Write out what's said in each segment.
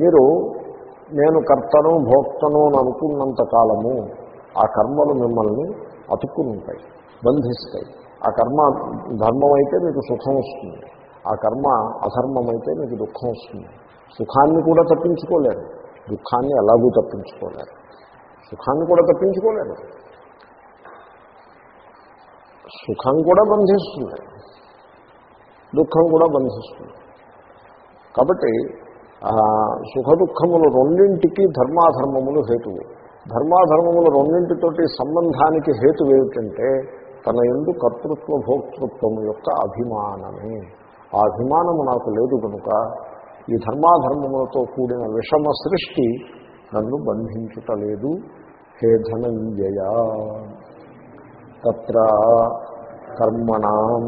మీరు నేను కర్తను భోక్తను అని అనుకున్నంత కాలము ఆ కర్మలు మిమ్మల్ని అతుక్కుని ఉంటాయి బంధిస్తాయి. ఆ కర్మ ధర్మం అయితే మీకు సుఖం వస్తుంది. ఆ కర్మ అధర్మం అయితే మీకు దుఃఖం వస్తుంది. సుఖాన్ని కూడా తప్పించుకోలేరు. దుఃఖాన్ని ఎలాగూ తప్పించుకోలేరు. సుఖాన్ని కూడా తప్పించుకోలేరు. సుఖం కూడా బంధిస్తుంది. దుఃఖం కూడా బంధిస్తుంది. కాబట్టి ఆ, సుఖ దుఃఖములు రెండింటికి ధర్మాధర్మములు హేతువు. ధర్మాధర్మములు రెండింటితోటి సంబంధానికి హేతు ఏమిటంటే తన ఎందు కర్తృత్వ భోక్తృత్వము యొక్క అభిమానమే. ఆ అభిమానము నాకు లేదు కనుక ఈ ధర్మాధర్మములతో కూడిన విషమ సృష్టి నన్ను బంధించుటలేదు హే ధనంజయ. తత్ర కర్మణం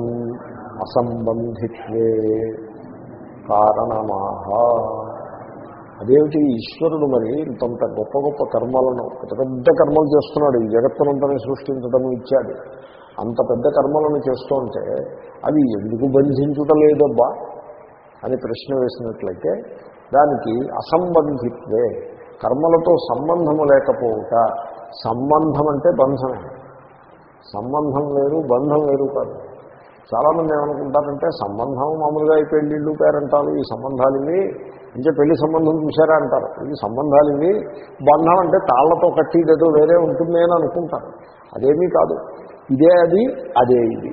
అసంబంధిత్వే. కారణమాహ. అదేమిటి? ఈశ్వరుడు మరి ఇంతంత గొప్ప గొప్ప కర్మలను పెద్ద పెద్ద కర్మలు చేస్తున్నాడు. ఈ జగత్తునంతని సృష్టించడం ఇచ్చాడు. అంత పెద్ద కర్మలను చేస్తుంటే అవి ఎందుకు బంధించుట లేదబ్బా? అని ప్రశ్న వేసినట్లయితే దానికి అసంబంధిత్వే. కర్మలతో సంబంధము లేకపోవుట సంబంధం అంటే బంధమే. సంబంధం వేరు బంధం వేరు కాదు. చాలామంది ఏమనుకుంటారంటే సంబంధం మామూలుగా ఈ పెళ్ళిళ్ళు పేరంటాలు ఈ సంబంధాలు ఇవి అంటే పెళ్ళి సంబంధం చూసారా అంటారు. ఇది సంబంధాలు ఇవి బంధం అంటే తాళ్ళతో కట్టిదేదో వేరే ఉంటుంది అని అనుకుంటారు. అదేమీ కాదు. ఇదే అది అదే ఇది.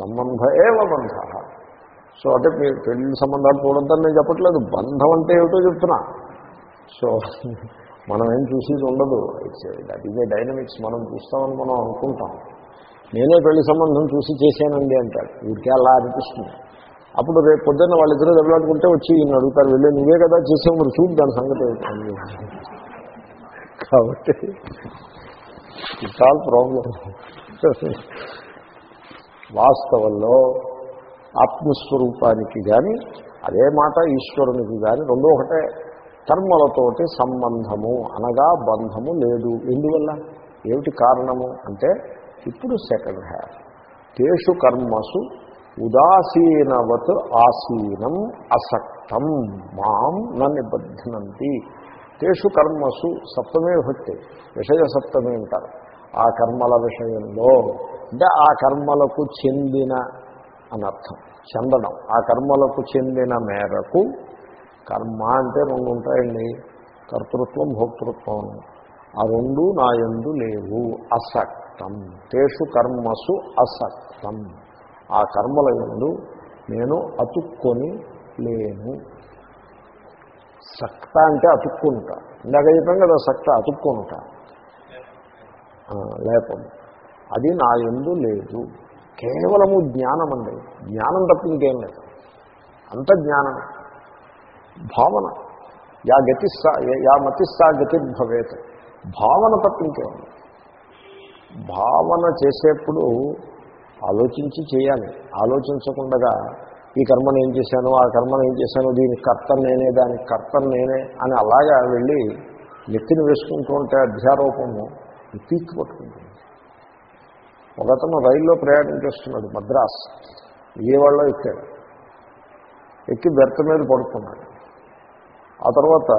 సంబంధ ఏవ బంధ. సో అంటే మీరు పెళ్ళి సంబంధాలు చూడొద్దని నేను చెప్పట్లేదు. బంధం అంటే ఏమిటో చెప్తున్నా. సో మనం ఏం చూసేది ఉండదు. It's that is a dynamics మనం చూస్తామని మనం అనుకుంటాం. నేనే పెళ్ళి సంబంధం చూసి చేశానండి అంటాడు. వీడికి అలా అనిపిస్తుంది. అప్పుడు రేపు పొద్దున్న వాళ్ళిద్దరూ దెబ్బలాడుకుంటే వచ్చి ఈయన అడుగుతారు వెళ్ళి నువ్వే కదా చేసావు మరి చూడు దాని సంగతి కాబట్టి ఇట్స్ ఆల్ ప్రాబ్లం వాస్తవంలో ఆత్మస్వరూపానికి కానీ అదే మాట ఈశ్వరునికి కానీ రెండో ఒకటే. కర్మలతోటి సంబంధము అనగా బంధము లేదు. ఎందువల్ల? ఏమిటి కారణము? అంటే ఇప్పుడు సెకండ్ హ్యాఫ్ తేషు కర్మసు ఉదాసీనవత్ ఆసీనం అసక్తం మాం నిబద్ధనంతి తేషు కర్మసు సప్తమే భక్తి విషయ సప్తమే అంటారు. ఆ కర్మల విషయంలో అంటే ఆ కర్మలకు చెందిన అనర్థం చెందడం ఆ కర్మలకు చెందిన మేరకు కర్మ అంటే రెండు ఉంటాయండి కర్తృత్వం భోక్తృత్వం ఆ రెండు నా ఎందు లేవు అసక్తం. తేషు కర్మసు అసక్తం. ఆ కర్మల యందు నేను అతుక్కొని లేను. సక్త అంటే అతుక్కుంటా. ఇందాక చెప్పాం కదా సక్త అతుక్కుంటా. లేపం. అది నా ఎందు లేదు. కేవలము జ్ఞానం అండి జ్ఞానం తప్ప ఇంకేం లేదు. అంత జ్ఞానం భావన. యా గతి సా యా మతి సా గతిర్భవేత్. భావన తప్పింకే. ఉంది భావన చేసేప్పుడు ఆలోచించి చేయాలి. ఆలోచించకుండా ఈ కర్మను ఏం చేశాను ఆ కర్మను ఏం చేశాను దీనికి కర్త నేనే దానికి కర్త నేనే అని అలాగా వెళ్ళి నెత్తిని వేసుకుంటూ ఉంటే అధ్యారోపము పీక్ పట్టుకుంటుంది. ఒకతను రైల్లో ప్రయాణం చేస్తున్నాడు మద్రాస్. విజయవాడలో ఎక్కాడు. ఎక్కి బెర్త మీద పడుకున్నాడు. ఆ తర్వాత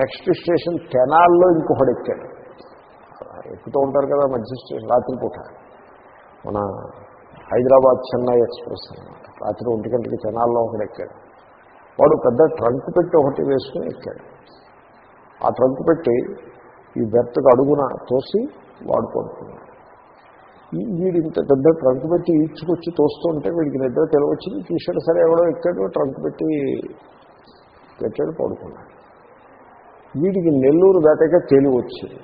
నెక్స్ట్ స్టేషన్ తెనాల్లో ఇంకొకటి ఎక్కాడు. ఎక్కుతూ ఉంటారు కదా మధ్య స్టేషన్ రాత్రిపూట. మన హైదరాబాద్ చెన్నై ఎక్స్ప్రెస్ అనమాట రాత్రి ఒంటి గంటకి తెనాల్లో ఒకటి ఎక్కాడు. వాడు పెద్ద ట్రంక్ పెట్టి ఒకటి వేసుకుని ఎక్కాడు. ఆ ట్రంక్ పెట్టి ఈ బెర్త్కి అడుగున తోసి వాడు పడుకున్నాడు. ఈ వీడు ఇంత పెద్ద ట్రంక్ పెట్టి ఈడ్చుకొచ్చి తోస్తుంటే వీడికి నిద్ర తెలివచ్చింది. తీసాడు సరే ఎవడో ఎక్కాడు ట్రంక్ పెట్టి పెట్టాడు పడుకున్నాడు. వీడికి నెల్లూరు దాటాక తెలివి వచ్చింది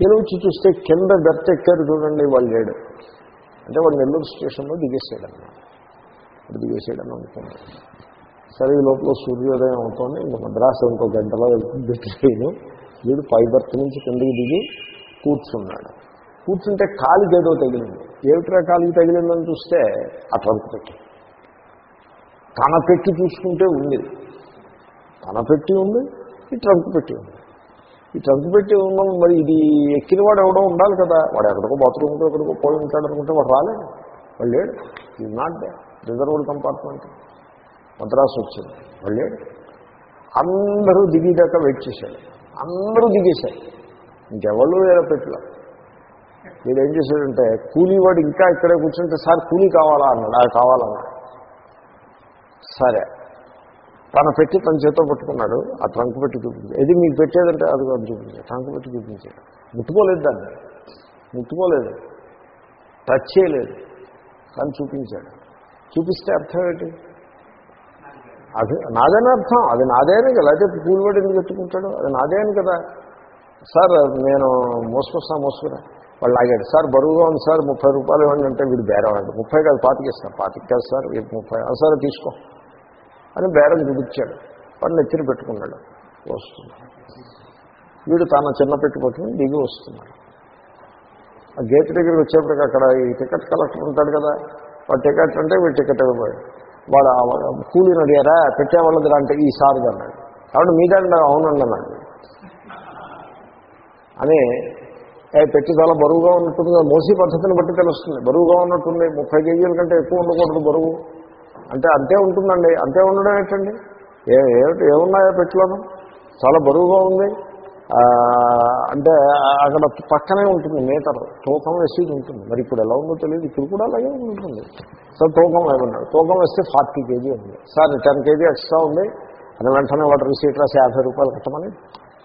తెలివి వచ్చి చూస్తే కింద బెర్త్ ఎక్కారు చూడండి వాళ్ళు లేడు అంటే వాడు నెల్లూరు స్టేషన్లో దిగేసాడు అన్నమాట ఇప్పుడు దిగేసాడని అనుకున్నాడు సరే ఈ లోపల సూర్యోదయం అవుతుంది ఇంకా మద్రాసు ఇంకో గంటలో వెళ్తుంది ట్రైన్. వీడు పై బర్త్ నుంచి కిందకి దిగి కూర్చున్నాడు. కూర్చుంటే కాలికి ఏదో తగిలింది. ఏమిట్రా కాలికి తగిలిందని చూస్తే ఆ ట్రంక్ పెట్టి. తన పెట్టి చూసుకుంటే ఉంది. తన పెట్టి ఉంది. ఈ ట్రంక్ పెట్టి ఉంది. ఈ ట్రంక్ పెట్టి ఉన్నాం మరి ఇది ఎక్కిన వాడు ఎవడో ఉండాలి కదా. వాడు ఎక్కడికో బాత్రూమ్కి ఎక్కడికో పోయి ఉంటాడు అనుకుంటే వాడు రాలేదు వాడు లేడు. ఈ నాట్ రిజర్వ్డ్ కంపార్ట్మెంట్ మద్రాసు వచ్చింది. వాడు లేడు. అందరూ దిగేదాకా వెయిట్ చేశాడు అందరూ దిగేశారు. ఇంకెవరు వేరే పెట్టిలో. వీడు ఏం చేశాడంటే కూలీవాడు ఇంకా ఇక్కడే కూర్చుంటే సార్ కూలీ కావాలా? అన్నాడు. ఆ కావాలన్నాడు. సరే. తన పెట్టి తన చేతితో పట్టుకున్నాడు ఆ ట్రంక్ పెట్టి చూపించాడు. ఏది మీకు పెట్టేదంటే అది అది చూపించాడు. ట్రంక్ పెట్టి చూపించాడు. ముట్టుకోలేదు దాన్ని. ముట్టుకోలేదు. టచ్ చేయలేదు. కానీ చూపించాడు. చూపిస్తే అర్థం ఏంటి? అది నాదేనా అర్థం. అది నాదేనే కదా. అయితే కూలిబడి ఎందుకు పెట్టుకుంటాడు? అది నాదేను కదా. సార్ నేను మోసుకొస్తా మోసుకురా. వాళ్ళు లాగాడు. సార్ బరువుగా ఉంది సార్. ముప్పై రూపాయలు ఇవ్వండి అంటే వీడు బేరవాడు ముప్పై కాదు పాతికేస్తాను పాతికి కాదు సార్. ముప్పై "ఆ, సరే తీసుకో. అని బేరం చూపించాడు. వాడు నెత్తిన పెట్టుకున్నాడు. వస్తున్నాడు వీడు తన చిన్న పెట్టి దిగి వస్తున్నాడు. ఆ గేట్ దగ్గరికి వచ్చేప్పటికి అక్కడ ఈ టికెట్ కలెక్టర్ ఉంటాడు కదా. వాడు టికెట్ అంటే వీడు టికెట్ ఇవ్వబోయాడు. వాడు కూలీని అడిగారా పెట్టేవాళ్ళది అంటే ఈ సార్ అన్నాడు. కాబట్టి మీదండి అవునండి అన్నాడు. అని ఏ పెట్టి చాలా బరువుగా ఉన్నట్టుంది మోసీ పద్ధతిని బట్టి తెలుస్తుంది. బరువుగా ఉన్నట్టుంది. ముప్పై కేజీల కంటే ఎక్కువ ఉండకూడదు బరువు. అంటే అంతే ఉంటుందండి. అంతే ఉండడం ఏంటండి? ఏ ఏమిటి ఏమున్నాయో పెట్టిలోను చాలా బరువుగా ఉంది. అంటే అక్కడ పక్కనే ఉంటుంది మీటర్ తూకం వేసేది ఉంటుంది. మరి ఇప్పుడు ఎలా ఉందో తెలియదు. ఇప్పుడు కూడా అలాగే ఉంటుంది. సార్ తూకం ఏమన్నాడు? తూకం వేస్తే ఫార్టీ కేజీ ఉంది. Sir ten K G extra ఉంది. అని వెంటనే వాటర్ రిసీట్ రాసి యాభై రూపాయలు కట్టమని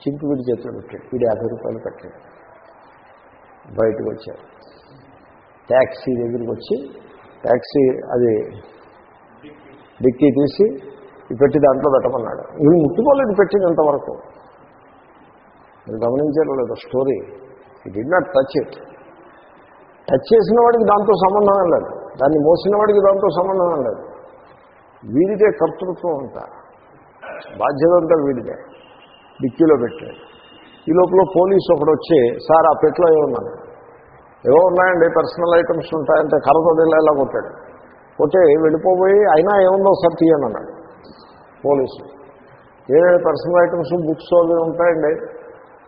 చింపి వీడి చేతిలో పెట్టాడు. వీడు యాభై రూపాయలు కట్టాడు. బయటకు వచ్చారు ట్యాక్సీ దగ్గరికి వచ్చి ట్యాక్సీ అది డిక్కీ తీసి పెట్టి దాంట్లో పెట్టమన్నాడు. ఇవి ముట్టుకోలేదు పెట్టింది ఇంతవరకు మీరు గమనించారో లేదో story. It did not touch it touch చేసిన వాడికి దాంతో సంబంధం లేదు. దాన్ని మోసిన వాడికి దాంతో సంబంధం లేదు. వీడిదే కర్తృత్వం అంతా. బాధ్యత అంతా వీడిదే. డిక్కీలో పెట్టాడు. ఈ లోపల పోలీసు ఒకడు వచ్చి సార్ ఆ పెట్లో ఏమన్నాడు ఏవో ఉన్నాయండి పర్సనల్ ఐటమ్స్ ఉంటాయంటే కర్రతో ఇలా కొట్టాడు. పోతే వెళ్ళిపోయి అయినా ఏముందో సార్ తీయను అన్నాడు పోలీసు. ఏ పర్సనల్ ఐటమ్స్ బుక్స్ అవి ఉంటాయండి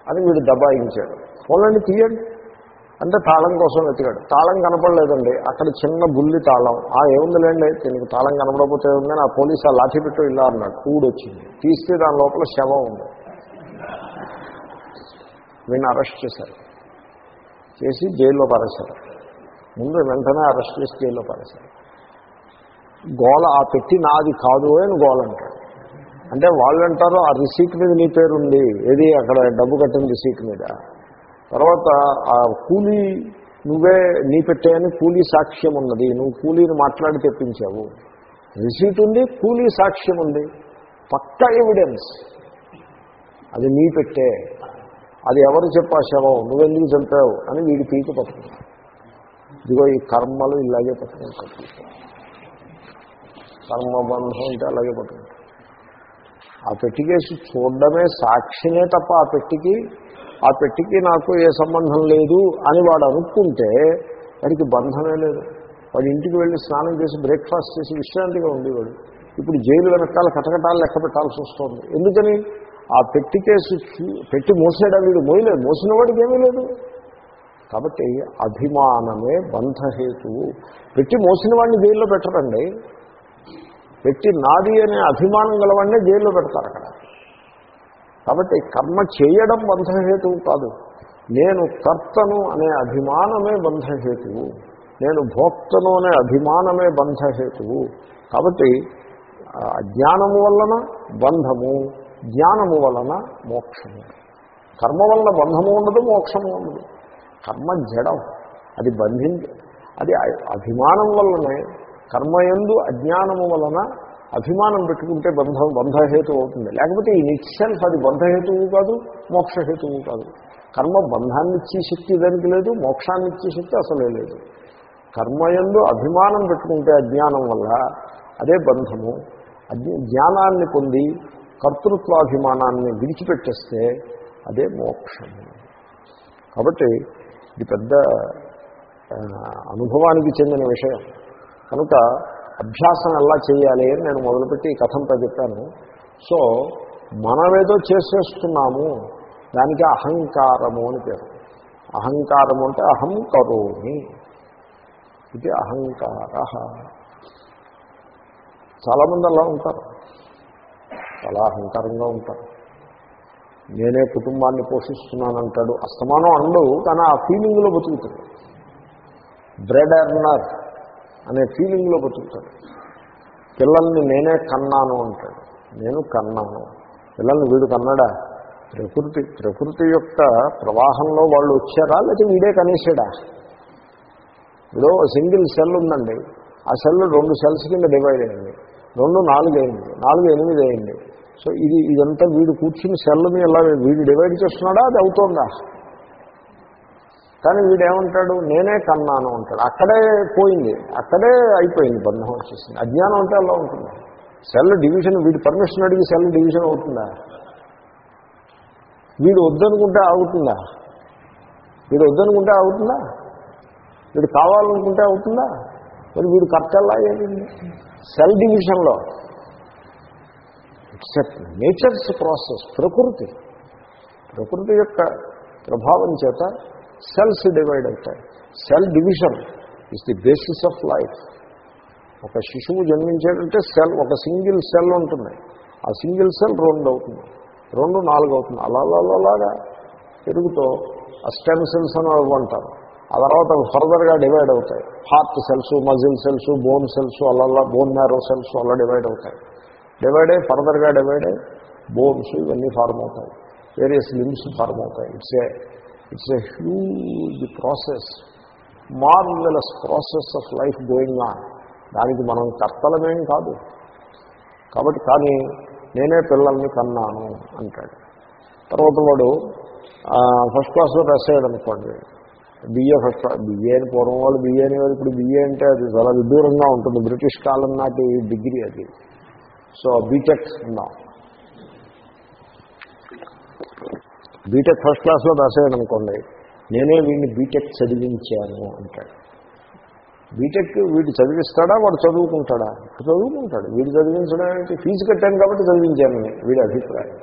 అని వీడు దబాయించాడు. పోలండి తీయండి. అంటే తాళం కోసం వెతికాడు. తాళం కనపడలేదండి. అక్కడ చిన్న బుల్లి తాళం. ఆ ఏముందిలేండి? దీనికి తాళం కనపడకపోతే ఉందని ఆ పోలీసు ఆ లాఠీ పెట్టు ఇలా అన్నాడు. కూడు వచ్చింది తీస్తే దాని లోపల శవం ఉంది. వీడిని అరెస్ట్ చేశారు. చేసి జైల్లో పారేశారు. ముందు వెంటనే అరెస్ట్ చేసి జైల్లో పారేశారు. గోల ఆ పెట్టి నాది కాదు అని గోల అంటాడు అంటే వాళ్ళు అంటారు ఆ రిసీట్ మీద నీ పేరు ఉంది ఏది అక్కడ డబ్బు కట్టిన రిసీట్ మీద? తర్వాత ఆ కూలీ నువ్వే నీ పెట్టాయని కూలీ సాక్ష్యం ఉన్నది. నువ్వు కూలీని మాట్లాడి తెప్పించావు. రిసీట్ ఉంది కూలీ సాక్ష్యం ఉంది. పక్క ఎవిడెన్స్. అది నీ పెట్టే. అది ఎవరు చెప్పా శవం? నువ్వెందుకు చంపావు? అని వీడి పీక పట్టుకున్నాడు ఇదిగో ఈ కర్మలు ఇలాగే పట్టుకుంటారు. కర్మబంధం అంటే అలాగే పట్టుకుంటాం ఆ పెట్టికేసి చూడడమే సాక్షినే తప్ప ఆ పెట్టికి ఆ పెట్టికి నాకు ఏ సంబంధం లేదు అని వాడు అనుకుంటే వాడికి బంధమే లేదు. వాడి ఇంటికి వెళ్ళి స్నానం చేసి బ్రేక్ఫాస్ట్ చేసి విశ్రాంతిగా ఉండేవాడు. ఇప్పుడు జైలు వెనకాల కటకటాలు లెక్క పెట్టాల్సి వస్తుంది. ఎందుకని? ఆ పెట్టి కేసు పెట్టి మోసాడా వీడు మోయలేదు. మోసిన వాడికి ఏమీ లేదు. కాబట్టి అభిమానమే బంధహేతువు. పెట్టి మోసిన వాడిని జైల్లో పెట్టరండి. పెట్టి నాది అనే అభిమానం గలవాడినే జైల్లో పెడతారు అక్కడ. కాబట్టి కర్మ చేయడం బంధహేతువు కాదు. నేను కర్తను అనే అభిమానమే బంధహేతువు. నేను భోక్తను అనే అభిమానమే బంధహేతువు. కాబట్టి అజ్ఞానము వలన బంధము జ్ఞానము వలన మోక్షము. కర్మ వలన బంధము ఉండదు మోక్షము ఉండదు. కర్మ జడం అది బంధించి అది అభిమానం వల్లనే కర్మయందు అజ్ఞానము వలన అభిమానం పెట్టుకుంటే బంధం బంధహేతు అవుతుంది. లేకపోతే ఈ నిత్సెల్ఫ్ అది బంధహేతువు కాదు మోక్షహేతువు కాదు. కర్మ బంధాన్ని ఇచ్చే శక్తి దానికి లేదు మోక్షాన్ని ఇచ్చే శక్తి అసలే లేదు. కర్మయందు అభిమానం పెట్టుకుంటే అజ్ఞానం వల్ల అదే బంధము అజ్ఞ జ్ఞానాన్ని పొంది కర్తృత్వాభిమానాన్ని విడిచిపెట్టేస్తే అదే మోక్షము. కాబట్టి ఇది పెద్ద అనుభవానికి చెందిన విషయం. కనుక అభ్యాసం ఎలా చేయాలి అని నేను మొదలుపెట్టి ఈ కథంతా చెప్పాను. సో మనమేదో చేసేస్తున్నాము దానికి అహంకారము అని పేరు. అహంకారము అంటే అహం కరోమి. ఇది అహంకార. చాలామంది అలా ఉంటారు. చాలా అహంకారంగా ఉంటారు. నేనే కుటుంబాన్ని పోషిస్తున్నానంటాడు. అస్తమానం అండవు కానీ ఆ ఫీలింగ్లో బతుకుతాడు. బ్రెడ్ ఎర్నర్ అనే ఫీలింగ్లో బతుకుతాడు. పిల్లల్ని నేనే కన్నాను అంటాడు. నేను కన్నాను. పిల్లల్ని వీడు కన్నాడా? ప్రకృతి ప్రకృతి యొక్క ప్రవాహంలో వాళ్ళు వచ్చారా? లేకపోతే వీడే కనేసాడా ఇప్పుడు సింగిల్ సెల్ ఉందండి. ఆ సెల్ రెండు సెల్స్ కింద డివైడ్ అయింది. రెండు నాలుగు అయింది నాలుగు ఎనిమిది అయింది. సో ఇది ఇదంతా వీడు కూర్చుని సెల్ని ఎలా వీడు డివైడ్ చేస్తున్నాడా? అది అవుతోందా? కానీ వీడు ఏమంటాడు నేనే కన్నాను అంటాడు. అక్కడే పోయింది. అక్కడే అయిపోయింది బంధం వచ్చేసింది. అజ్ఞానం అంటే అలా ఉంటుంది. సెల్ డివిజన్ వీడి పర్మిషన్ అడిగి సెల్ డివిజన్ అవుతుందా? వీడు వద్దనుకుంటే అవుతుందా వీడు వద్దనుకుంటే అవుతుందా వీడు కావాలనుకుంటే అవుతుందా? మరి వీడు కర్తల్లా ఏంటండి సెల్ డివిజన్లో ఎక్సెప్ట్ నేచర్స్ ప్రాసెస్ ప్రకృతి. ప్రకృతి యొక్క ప్రభావం చేత సెల్స్ డివైడ్ అవుతాయి. Cell division is the basis of life ఒక శిశువు జన్మించేటంటే సెల్ ఒక సింగిల్ సెల్ ఉంటుంది. ఆ సింగిల్ సెల్ రెండు అవుతుంది. రెండు నాలుగు అవుతుంది. అలా అలాగా పెరుగుతో ఆ స్టెమ్ సెల్స్ అని అవ్వంటారు. ఆ తర్వాత అవి ఫర్దర్గా డివైడ్ అవుతాయి. Heart cells muscle cells bone cells అలా బోన్ మ్యారో సెల్స్ అలా డివైడ్ అవుతాయి. డివైడ్ అయ్యి ఫర్దర్గా డివైడ్ అయ్యి బోన్స్ ఇవన్నీ ఫార్మ్ అవుతాయి. వేరియస్ లిమ్స్ ఫార్మ్ అవుతాయి. It's a it's a huge process marvellous process of life going on దానికి మనం కర్తలమేం కాదు. కాబట్టి కానీ నేనే పిల్లల్ని కన్నాను అంటాడు. తర్వాత వాడు ఫస్ట్ క్లాస్లో పాస్ అయ్యాడు అనుకోండి. బిఏ ఫస్ట్ క్లాస్ బిఏ అని పూర్వం వాళ్ళు బిఏ అనేవారు ఇప్పుడు బిఏ అంటే అది చాలా విదూరంగా ఉంటుంది. బ్రిటిష్ కాలం నాటి డిగ్రీ అది. సో బీటెక్ ఉన్నాం. బీటెక్ ఫస్ట్ క్లాస్లో పాస్ అనుకోండి నేనే వీడిని బీటెక్ చదివించాను అంటాడు. బీటెక్ వీడు చదివిస్తాడా? వాడు చదువుకుంటాడా? చదువుకుంటాడు. వీడు చదివించడానికి ఫీజు కట్టాను కాబట్టి చదివించాను వీడి అభిప్రాయం.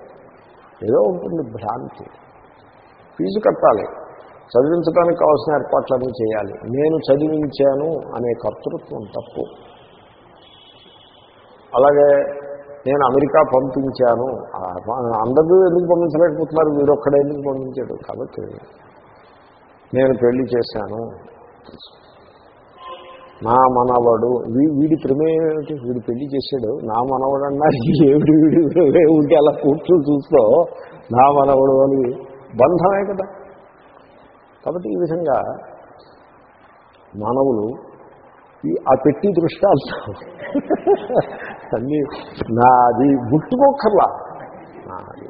ఏదో ఉంటుంది భ్రాంతి. ఫీజు కట్టాలి. చదివించడానికి కావాల్సిన ఏర్పాట్లన్నీ చేయాలి. నేను చదివించాను అనే కర్తృత్వం తప్పు. అలాగే నేను అమెరికా పంపించాను. అందరూ ఎందుకు పంపించలేకపోతున్నారు? మీరు ఒక్కడే ఎందుకు పంపించాడు? కాబట్టి నేను పెళ్ళి చేశాను. నా మనవడు వీడి ప్రమేయం ఏమిటి? వీడు పెళ్ళి చేశాడు. నా మనవడు అన్నారు ఏమిటి వీడు? ఉంటే అలా కూర్చొని చూస్తూ నా మనవడు అని బంధమే కదా. కాబట్టి ఈ విధంగా మానవులు ఈ ఆ పెట్టి దృష్టాలు అన్నీ నాది ముట్టుకోకర్లా నాది.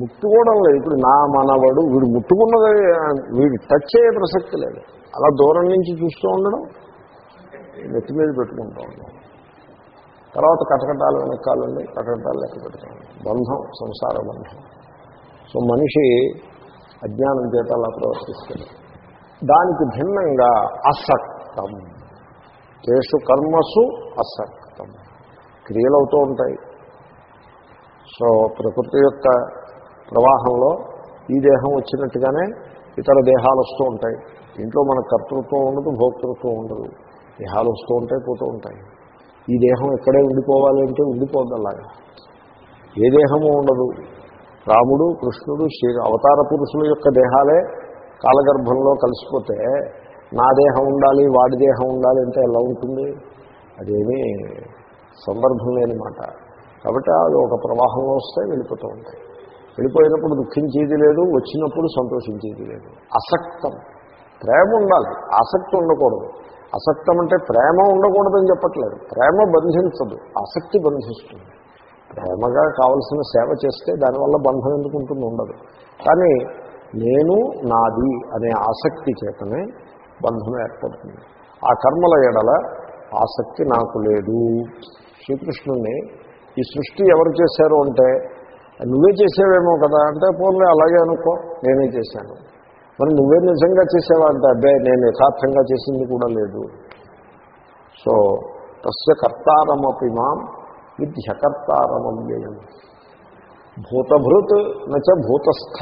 ముట్టుకోవడం లేదు. ఇప్పుడు నా మనవడు వీడు ముట్టుకున్నది వీడు టచ్ అయ్యే ప్రసక్తి లేదు. అలా దూరం నుంచి చూస్తూ ఉండడం నెత్తి మీద పెట్టుకుంటూ ఉండడం. తర్వాత కటకటాలు వెనకాలండి కటకటాలు లెక్క పెడతాం బంధం సంసార బంధం. సో మనిషి అజ్ఞానం చేత అలా ప్రవర్తిస్తుంది దానికి భిన్నంగా అసక్తం. చేసు కర్మసు అసక్తం. క్రియలు అవుతూ ఉంటాయి. సో ప్రకృతి యొక్క ప్రవాహంలో ఈ దేహం వచ్చినట్టుగానే ఇతర దేహాలు వస్తూ ఉంటాయి. ఇంట్లో మన కర్తృత్వం ఉండదు భోక్తృత్వం ఉండదు. దేహాలు వస్తూ ఉంటాయి పోతూ ఉంటాయి. ఈ దేహం ఇక్కడే ఉండిపోవాలి అంటే ఉండిపోద్ది అలాగా. ఏ దేహము ఉండదు. రాముడు కృష్ణుడు శ్రీ అవతార పురుషుల యొక్క దేహాలే కాలగర్భంలో కలిసిపోతే నా దేహం ఉండాలి వాడి దేహం ఉండాలి అంటే ఎలా ఉంటుంది? అదేమీ సందర్భం లేని మాట. కాబట్టి అది ఒక ప్రవాహంలో వస్తే వెళ్ళిపోతూ ఉంటాయి. వెళ్ళిపోయినప్పుడు దుఃఖించేది లేదు వచ్చినప్పుడు సంతోషించేది లేదు. అసక్తం. ప్రేమ ఉండాలి. ఆసక్తి ఉండకూడదు. అసక్తం అంటే ప్రేమ ఉండకూడదని చెప్పట్లేదు. ప్రేమ బంధించదు. ఆసక్తి బంధిస్తుంది. ప్రేమగా కావలసిన సేవ చేస్తే దానివల్ల బంధం ఎందుకు ఉంటుంది ఉండదు. కానీ నేను నాది అనే ఆసక్తి చేతనే బంధం ఏర్పడుతుంది. ఆ కర్మల ఎడల ఆసక్తి నాకు లేదు. శ్రీకృష్ణుణ్ణి ఈ సృష్టి ఎవరు చేశారు అంటే నువ్వే చేసేవేమో కదా అంటే పోన్లే అలాగే అనుకో నేనే చేశాను. మరి నువ్వే నిజంగా చేసేవా అంటే అబ్బాయి నేను యథార్థంగా చేసింది కూడా లేదు. సో తస్య కర్తారమపి మాం విద్యకర్తారమవ్యయం భూతభృత్ నచ భూతస్థ.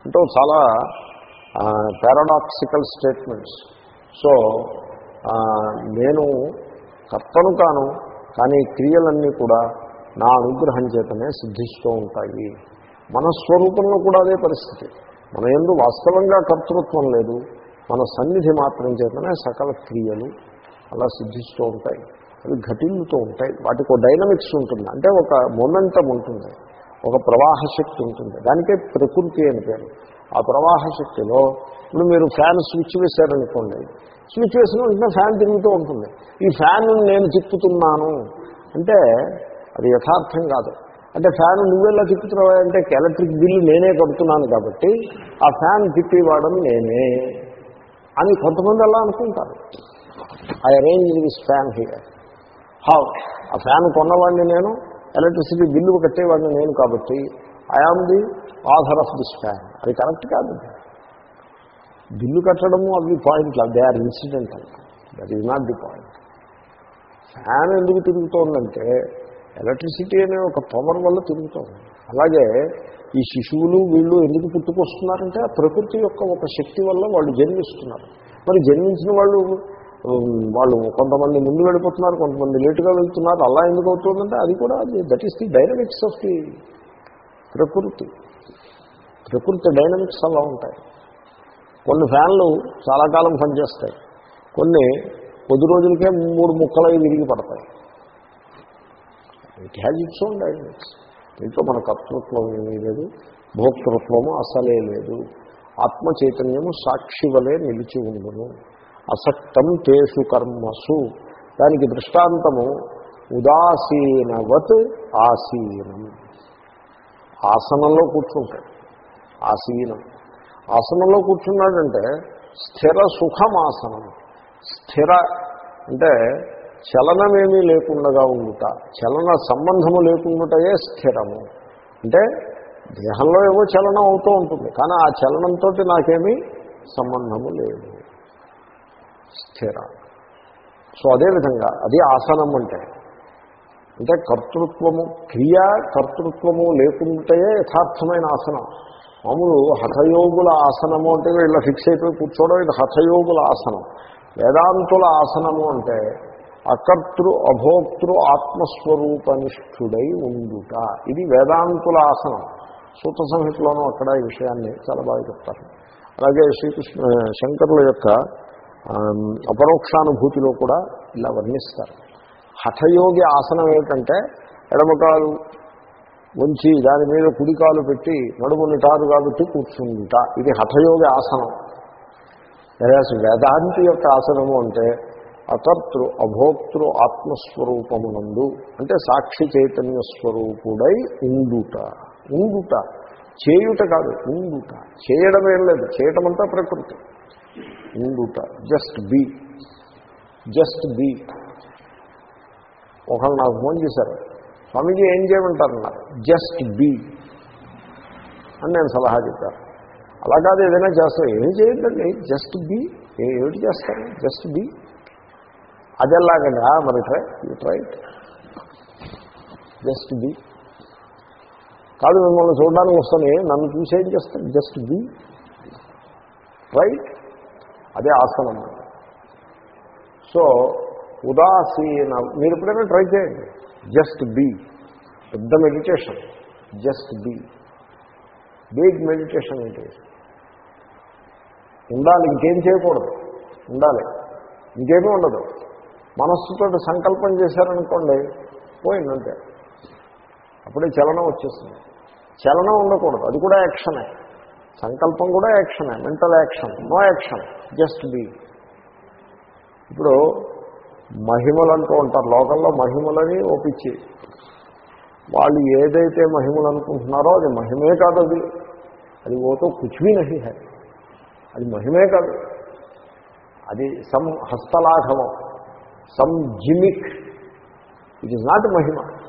అంటే చాలా పారాడాక్సికల్ స్టేట్మెంట్స్ సో నేను కర్తను కాను కానీ క్రియలన్నీ కూడా నా అనుగ్రహం చేతనే సిద్ధిస్తూ ఉంటాయి. మన స్వరూపంలో కూడా అదే పరిస్థితి. మన ఎందు వాస్తవంగా కర్తృత్వం లేదు. మన సన్నిధి మాత్రం చేతనే సకల క్రియలు అలా సిద్ధిస్తూ ఉంటాయి. అవి ఘటిల్లుతూ ఉంటాయి. వాటికి ఒక డైనమిక్స్ ఉంటుంది. అంటే ఒక మొమెంటం ఉంటుంది. ఒక ప్రవాహ శక్తి ఉంటుంది. దానికే ప్రకృతి అని పేరు. ఆ ప్రవాహ శక్తిలో ఇప్పుడు మీరు ఫ్యాన్ స్విచ్ వేశారనుకోండి. స్విచ్ వేసిన వెంటనే ఫ్యాన్ తిరుగుతూ ఉంటుంది. ఈ ఫ్యాన్ నేను తిప్పుతున్నాను అంటే అది యథార్థం కాదు. అంటే ఫ్యాన్ నువ్వెలా తిప్పుతున్నావా అంటే ఎలక్ట్రిక్ బిల్లు నేనే కడుతున్నాను కాబట్టి ఆ ఫ్యాన్ తిప్పివాడడం నేనే అని కొంతమంది అలా అనుకుంటారు. I arrange this fan here how ఆ ఫ్యాన్ కొన్నవాడిని నేను ఎలక్ట్రిసిటీ బిల్లు కట్టేవాడిని నేను కాబట్టి I am the author of this fan అది కరెక్ట్ కాదు. బిల్లు కట్టడము అవి point they are incident that is not the point fan ఎందుకు తిరుగుతోందంటే ఎలక్ట్రిసిటీ అనే ఒక పవర్ వల్ల తిరుగుతోంది. అలాగే ఈ శిశువులు వీళ్ళు ఎందుకు పుట్టుకొస్తున్నారంటే ఆ ప్రకృతి యొక్క ఒక శక్తి వల్ల వాళ్ళు జన్మిస్తున్నారు. మరి జన్మించిన వాళ్ళు వాళ్ళు కొంతమంది ముందు వెళ్ళిపోతున్నారు కొంతమంది లేటుగా వెళ్తున్నారు. అలా ఎందుకు అవుతుందంటే అది కూడా that is the dynamics of the ప్రకృతి. ప్రకృతి డైనమిక్స్ అలా ఉంటాయి. కొన్ని ఫ్యాన్లు చాలా కాలం పనిచేస్తాయి. కొన్ని కొద్ది రోజులకే మూడు ముక్కలై విరిగి పడతాయి. It has its own dynamics దీంట్లో మన కర్తృత్వం ఏమీ లేదు భోక్తృత్వము అసలే లేదు. ఆత్మ చైతన్యము సాక్షి వలె నిలిచి ఉండను. అసక్తం తేషు కర్మసు. దానికి దృష్టాంతము ఉదాసీనవత్ ఆసీనం. ఆసనంలో కూర్చుంటాడు. ఆసీనం. ఆసనంలో కూర్చున్నాడంటే స్థిర సుఖమాసనం. స్థిర అంటే చలనమేమీ లేకుండా ఉండుట. చలన సంబంధము లేకుండాయే స్థిరము. అంటే దేహంలో ఏవో చలనం అవుతూ ఉంటుంది. కానీ ఆ చలనంతో నాకేమీ సంబంధము లేదు. స్థిర. సో అదేవిధంగా అది ఆసనం అంటే. అంటే కర్తృత్వము క్రియ కర్తృత్వము లేకుంటే యథార్థమైన ఆసనం. మామూలు హఠయోగుల ఆసనము అంటే వీళ్ళ ఫిక్స్ అయిపోయి కూర్చోవడం ఇది హఠయోగుల ఆసనం. వేదాంతుల ఆసనము అంటే అకర్తృ అభోక్తృ ఆత్మస్వరూపనిష్ఠుడై ఉండుట. ఇది వేదాంతుల ఆసనం. సూత సంహితలోనూ అక్కడ ఈ విషయాన్ని చాలా బాగా చెప్తారు. అలాగే శ్రీకృష్ణ శంకరుల యొక్క అపరోక్షానుభూతిలో కూడా ఇలా వర్ణిస్తారు. హఠయోగి ఆసనం ఏమిటంటే ఎడమకాలు ఉంచి దాని మీద కుడికాలు పెట్టి నడుము నిటారు కాబట్టి కూర్చుంట ఇది హఠయోగి ఆసనం. వేదాసి వేదాంతి యొక్క ఆసనము అంటే అకర్తృ అభోక్తృ ఆత్మస్వరూపమునందు అంటే సాక్షి చైతన్య స్వరూపుడై ఉండుట. ఉండుట. చేయుట కాదు ఉండుట. చేయడం ఏం లేదు చేయటం అంతా ప్రకృతి. ఉండుట జస్ట్ బీ జస్ట్ బీ ఒకళ్ళు నాకు ఫోన్ చేశారు. స్వామీజీ ఏం చేయమంటారన్నారు? జస్ట్ బీ అని నేను సలహా చెప్పాను. అలా కాదు ఏదైనా చేస్తాను ఏం చేయొద్దండి? జస్ట్ బీ ఏమిటి చేస్తారు? జస్ట్ బీ అది ఎలాగండి? మరి try you try just be కాదు మిమ్మల్ని చూడడానికి వస్తాను. నన్ను చూసి ఏం చేస్తాను జస్ట్ బీ రైట్ అదే ఆసనం. సో ఉదాసీన మీరు ఎప్పుడైనా ట్రై చేయండి. జస్ట్ బీ పెద్ద meditation just be big meditation అంటే ఉండాలి ఇంకేం చేయకూడదు. ఉండాలి. ఇంకేమీ ఉండదు. మనస్సుతో సంకల్పం చేశారనుకోండి పోయిందంటే అప్పుడే చలనం వచ్చేస్తుంది. చలనం ఉండకూడదు. అది కూడా యాక్షనే. సంకల్పం కూడా యాక్షనే mental action no action just be. ఇప్పుడు మహిమలు అంటూ ఉంటారు లోకల్లో మహిమలని ఒప్పించి వాళ్ళు ఏదైతే మహిమలు అనుకుంటున్నారో అది మహిమే కాదు అది. అది ఓతో కుచ్వీ నహి హై. అది మహిమే కాదు. అది some హస్తలాఘవం some gimmick. It is not మహిమ.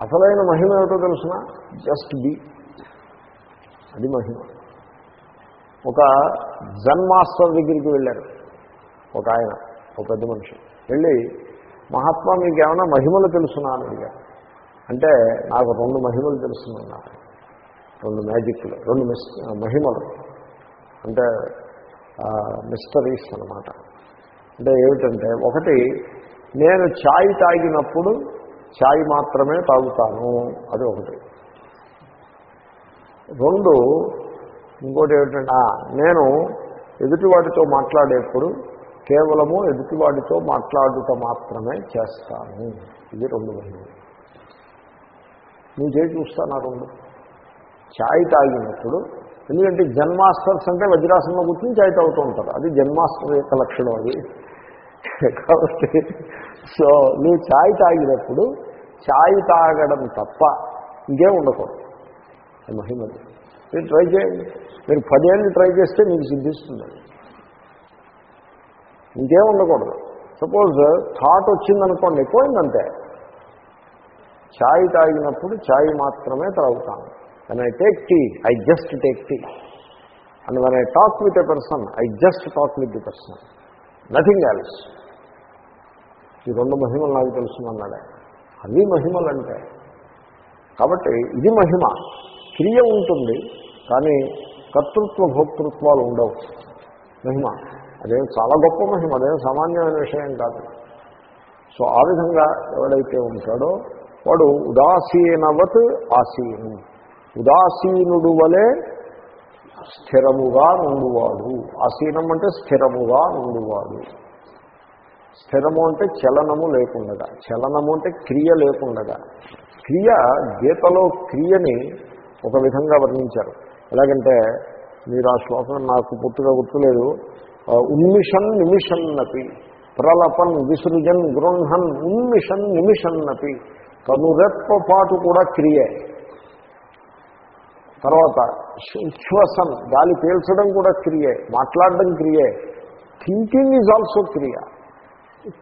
అసలైన మహిమ ఏమిటో తెలుసిన? Just be. అది మహిమ. ఒక జన్ మాస్టర్ దగ్గరికి వెళ్ళారు. ఒక ఆయన ఒక పెద్ద మనిషి. వెళ్ళి మహాత్మా మీకు ఏమైనా మహిమలు తెలుసునా? అని అడిగారు. అంటే నాకు రెండు మహిమలు తెలుసున్నారు రెండు మ్యాజిక్లు రెండు మిస్ మహిమలు. అంటే మిస్టరీస్ అనమాట అంటే ఏమిటంటే ఒకటి నేను ఛాయ్ తాగినప్పుడు ఛాయ్ మాత్రమే తాగుతాను. అది ఒకటి. రెండు ఇంకోటి ఏమిటంటే నేను ఎదుటివాడితో మాట్లాడేప్పుడు కేవలము ఎదుటివాడితో మాట్లాడుట మాత్రమే చేస్తాను. ఇది రెండు మంది నేను చేసి చూస్తాను ఆ రెండు. ఛాయ్ తాగినప్పుడు ఎందుకంటే జన్మాస్టర్స్ అంటే వజ్రాసనంలో కూర్చొని ఛాయ్ తాగుతూ ఉంటారు. అది జన్మాస్టర్ యొక్క లక్షణం అది. కాబట్టి సో నువ్వు ఛాయ్ తాగినప్పుడు ఛాయ్ తాగడం తప్ప ఇంకేం ఉండకూడదు. అది మహిమది. మీరు ట్రై చేయండి. మీరు పదేళ్ళు ట్రై చేస్తే మీకు సిద్ధిస్తుంది ఇంకేం ఉండకూడదు. సపోజ్ థాట్ వచ్చిందనుకోండి పోయిందంతే. ఛాయ్ తాగినప్పుడు ఛాయ్ మాత్రమే తాగుతాను. When I take tea I just take tea and when I talk with a person I just talk with the person nothing else ఈ రెండు మహిమలు నాకు తెలుసుమన్నాడే అవి మహిమలు అంటే కాబట్టి ఇది మహిమ. క్రియ ఉంటుంది కానీ కర్తృత్వ భోక్తృత్వాలు ఉండవు. మహిమ. అదేం చాలా గొప్ప మహిమ అదేం సామాన్యమైన విషయం కాదు. సో ఆ విధంగా ఎవడైతే ఉంటాడో వాడు ఉదాసీనవత్ ఆసీను. ఉదాసీనుడు వలె స్థిరముగా నుండువాడు. ఆసీనం అంటే స్థిరముగా నుండువాడు. స్థిరము అంటే చలనము లేకుండగా చలనము అంటే క్రియ లేకుండగా. క్రియ గీతలో క్రియని ఒక విధంగా వర్ణించారు. ఎలాగంటే మీరు ఆ శ్లోకం నాకు పూర్తిగా గుర్తులేదు. ఉన్మిషన్ నిమిషన్నపి ప్రలపన్ విసృజన్ గృహన్ ఉన్మిషన్ నిమిషన్నపి కనురెప్ప పాటు కూడా క్రియే. తర్వాత ఉచ్ఛ్వసన్ గాలి పీల్చడం కూడా క్రియే మాట్లాడడం క్రియే థింకింగ్ ఈజ్ ఆల్సో క్రియ.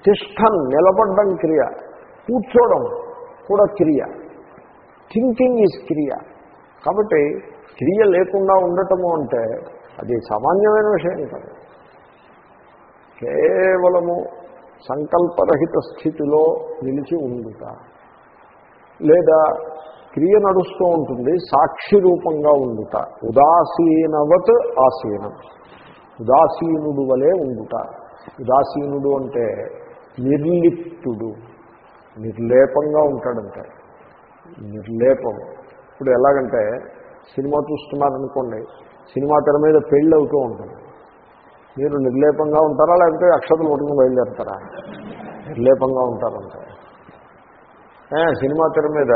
తిష్టన్ నిలబడడం క్రియ కూర్చోవడం కూడా క్రియ. థింకింగ్ ఈజ్ క్రియ. కాబట్టి క్రియ లేకుండా ఉండటము అంటే అది సామాన్యమైన విషయం కాదు. కేవలము సంకల్పరహిత స్థితిలో నిలిచి ఉండుట లేదా క్రియ నడుస్తూ ఉంటుంది సాక్షి రూపంగా ఉండుట ఉదాసీనవత్ ఆసీనం. ఉదాసీనుడు వలె ఉండుట. ఉదాసీనుడు అంటే నిర్లిప్తుడు నిర్లేపంగా ఉంటాడంటే నిర్లేపం ఇప్పుడు ఎలాగంటే సినిమా చూస్తున్నారనుకోండి సినిమా తెర మీద పెళ్ళి అవుతూ ఉంటుంది. మీరు నిర్లేపంగా ఉంటారా లేకపోతే అక్షతలు పట్టుకుని బయలుదేరుతారా? నిర్లేపంగా ఉంటారంటే. సినిమా తెర మీద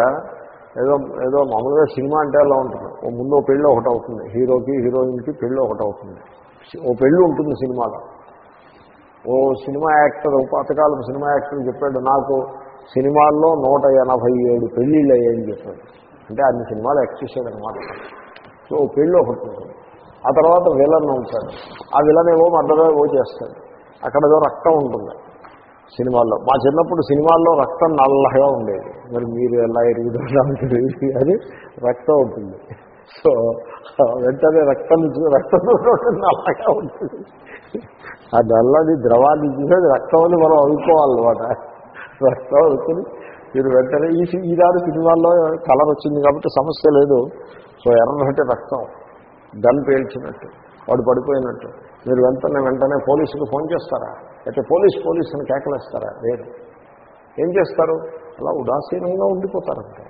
ఏదో ఏదో మామూలుగా సినిమా అంటే అలా ఉంటుంది. ఓ ముందు ఓ పెళ్ళి ఒకటి అవుతుంది. హీరోకి హీరోయిన్కి పెళ్ళి ఒకటి అవుతుంది. ఓ పెళ్ళి ఉంటుంది సినిమాలో. ఓ సినిమా యాక్టర్ పాతకాలం సినిమా యాక్టర్ చెప్పాడు నాకు సినిమాల్లో నూట ఎనభై ఏడు పెళ్ళిళ్ళు అయ్యాయని చెప్పాడు. అంటే అన్ని సినిమాలు యాక్ట్ చేశాడు సో పెళ్ళి ఒకటి ఉంటుంది. ఆ తర్వాత విలన్ ఉంటాడు ఆ విలన్ ఏవో మర్డర్ ఏవో చేస్తాడు. అక్కడ ఏదో రక్తం ఉంటుంది సినిమాల్లో. మా చిన్నప్పుడు సినిమాల్లో రక్తం నల్లగా ఉండేది. మరి మీరు ఎలా ఎరుగుతున్నారు అది రక్తం ఉంటుంది. సో వెంటనే రక్తం చూ- రక్తం నల్లగా ఉంటుంది. ఆ నల్లది ద్రవాన్ని చూసి అది రక్తం అని మనం అనుకోవాలన్నమాట. రక్తం అవుతుంది మీరు వెంటనే ఈ సి- ఈనాడు సినిమాల్లో కలర్ వచ్చింది కాబట్టి సమస్య లేదు. సో ఎర్రటి రక్తం. గన్ పేల్చినట్టు. వాడు పడిపోయినట్టు. మీరు వెంటనే వెంటనే పోలీసుకు ఫోన్ చేస్తారా? అయితే పోలీస్ పోలీస్ అని కేకలేస్తారా? లేదు. ఏం చేస్తారు? అలా ఉదాసీనంగా ఉండిపోతారంటే.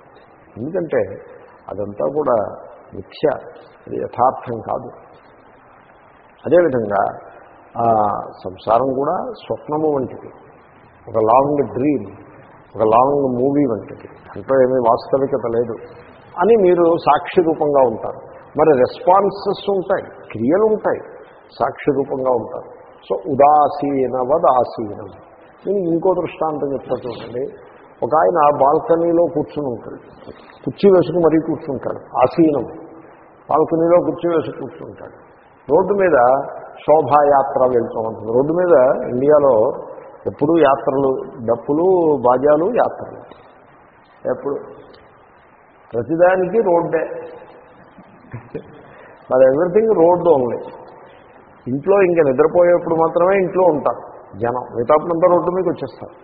ఎందుకంటే అదంతా కూడా మిథ్య. అది యథార్థం కాదు. అదేవిధంగా ఆ, సంసారం కూడా స్వప్నము వంటిది. ఒక లాంగ్ డ్రీమ్ ఒక లాంగ్ మూవీ వంటిది. అంటూ ఏమీ వాస్తవికత లేదు. అని మీరు సాక్షి రూపంగా ఉంటారు. మరి రెస్పాన్సెస్ ఉంటాయి. క్రియలు ఉంటాయి. సాక్షి రూపంగా ఉంటారు. సో ఉదాసీనవద్ ఆసీనం నేను ఇంకో దృష్టాంతం చెప్తా చూడండి. ఒక ఆయన బాల్కనీలో కూర్చుని ఉంటాడు. కుర్చీ వేసుకు మరీ కూర్చుంటాడు. ఆసీనం. బాల్కనీలో కుర్చీ వేసి కూర్చుంటాడు. రోడ్డు మీద శోభాయాత్ర వెళ్తూ ఉంటుంది. రోడ్డు మీద ఇండియాలో ఎప్పుడూ యాత్రలు డప్పులు బాజాలు యాత్రలు. ఎప్పుడు? ప్రతిదానికి రోడ్డే. మరి ఎవ్రీథింగ్ రోడ్డు ఓన్లీ. ఇంట్లో ఇంకా నిద్రపోయేప్పుడు మాత్రమే ఇంట్లో ఉంటారు జనం. మిగతాప్పుడంతా రోడ్డు మీద వచ్చేస్తారు.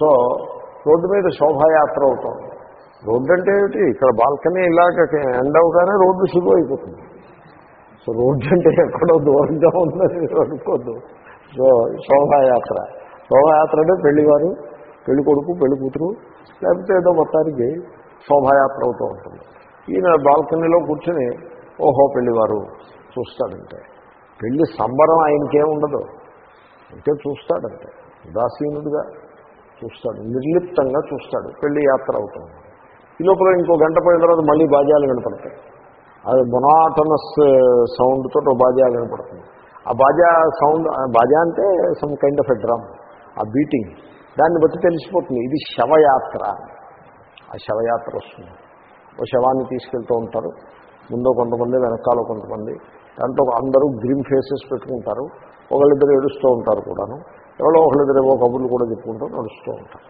సో రోడ్డు మీద శోభాయాత్ర అవుతుంది. రోడ్డు అంటే ఏమిటి? ఇక్కడ బాల్కనీ ఇలాగ ఎండ్ అవగానే రోడ్డు శుభం అయిపోతుంది. సో రోడ్డు అంటే ఎక్కడో దూరంగా ఉందని అనుకోద్దు. సో శోభాయాత్ర. శోభాయాత్ర పెళ్ళివారు పెళ్ళి కొడుకు పెళ్ళి కూతురు లేకపోతే ఏదో మొత్తానికి శోభాయాత్ర అవుతూ ఉంటుంది. ఈయన బాల్కనీలో కూర్చొని ఓహో పెళ్ళివారు చూస్తాడంటే పెళ్ళి సంబరం ఆయనకేం ఉండదు. అంటే చూస్తాడంటే ఉదాసీనుడిగా చూస్తాడు. నిర్లిప్తంగా చూస్తాడు. పెళ్ళి యాత్ర అవుతుంది. ఈ లోపల ఇంకో గంట పోయిన తర్వాత మళ్ళీ బాజాలు కనపడతాయి అది మొనాటనస్ సౌండ్తో uh, ఓ బాజా కనపడుతుంది ఆ బాజా సౌండ్ బాజా అంటే some kind of a drum ఆ బీటింగ్ దాన్ని బట్టి తెలిసిపోతుంది. ఇది శవయాత్ర. ఆ శవయాత్ర వస్తుంది. ఓ శవాన్ని తీసుకెళ్తూ ఉంటారు. ముందో కొంతమంది వెనకాల కొంతమంది. దాంట్లో అందరూ గ్రీన్ ఫేసెస్ పెట్టుకుంటారు. ఒకళ్ళిద్దరు ఏడుస్తూ ఉంటారు కూడాను. ఎవరో ఒకళ్ళిద్దరు ఏవో కబుర్లు కూడా చెప్పుకుంటూ నడుస్తూ ఉంటారు.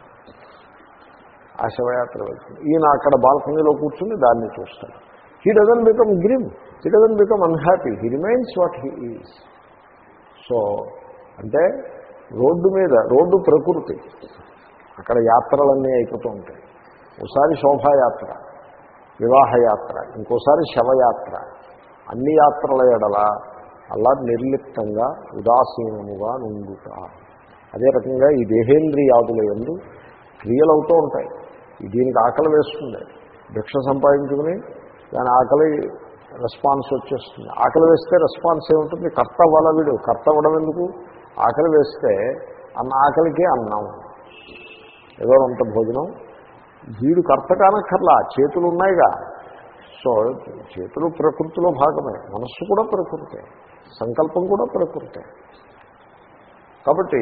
ఆ శవయాత్ర వెళ్తుంది. ఈయన అక్కడ బాల్కనీలో కూర్చుని దాన్ని చూస్తాడు. He doesn't become grim he doesn't become unhappy he remains what he is so అంటే రోడ్డు మీద రోడ్డు ప్రకృతి. అక్కడ యాత్రలన్నీ అయిపోతూ ఉంటాయి. ఒకసారి శోభాయాత్ర వివాహయాత్ర ఇంకోసారి శవయాత్ర. అన్ని యాత్రల ఎడల అలా నిర్లిప్తంగా ఉదాసీనముగా నుండుట. అదే రకంగా ఈ దేహేంద్రియాదుల ఎందు క్రియలు అవుతూ ఉంటాయి. దీనికి ఆకలి వేస్తుంది. భిక్ష సంపాదించుకుని దాని ఆకలి రెస్పాన్స్ వచ్చేస్తుంది. ఆకలి వేస్తే రెస్పాన్స్ ఏముంటుంది? కర్త అవ్వాలా వీడు. కర్త ఎందుకు? ఆకలి వేస్తే అన్న ఆకలికే అన్నం. ఏదో అంత భోజనం. వీడు కర్త కానక్కర్లా చేతులు ఉన్నాయిగా సో చేతులు ప్రకృతిలో భాగమే. మనస్సు కూడా ప్రకృతే. సంకల్పం కూడా ప్రకృతే. కాబట్టి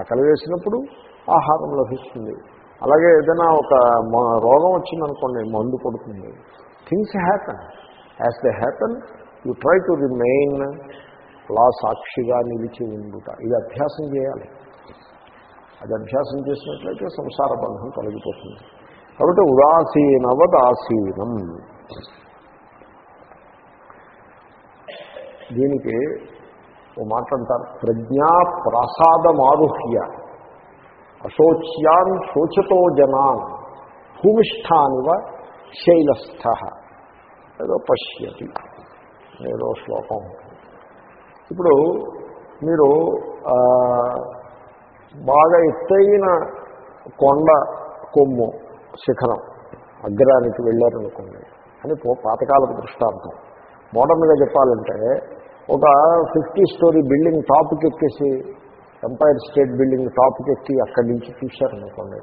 ఆకలి వేసినప్పుడు ఆహారం లభిస్తుంది. అలాగే ఏదైనా ఒక రోగం వచ్చిందనుకోండి మందు పడుతుంది things happen. As they happen you try to remain అలా సాక్షిగా నిలిచి ఉండుట. ఇది అభ్యాసం చేయాలి. అది అభ్యాసం చేసినట్లయితే సంసార బంధం తొలగిపోతుంది. కాబట్టి ఉదాసీనవదాసీనం. దీనికి ఓ మాట అంటారు. ప్రజ్ఞా ప్రసాదమారుహ్య. అశోచ్యాన్ శోచతో జనాన్. భూమిష్ఠానివ శైలస్థ. ఏదో పశ్యతి. ఏదో శ్లోకం. ఉంటుంది ఇప్పుడు మీరు బాగా ఎత్తైన కొండ కొమ్ము శిఖరం అగ్రానికి వెళ్ళారనుకోండి అని పాతకాలపు దృష్టాంతం. మోడర్న్గా చెప్పాలంటే ఒక ఫిఫ్టీ స్టోరీ బిల్డింగ్ టాప్కి ఎక్కేసి ఎంపైర్ స్టేట్ బిల్డింగ్ టాప్కి ఎక్కి అక్కడి నుంచి చూశారనుకోండి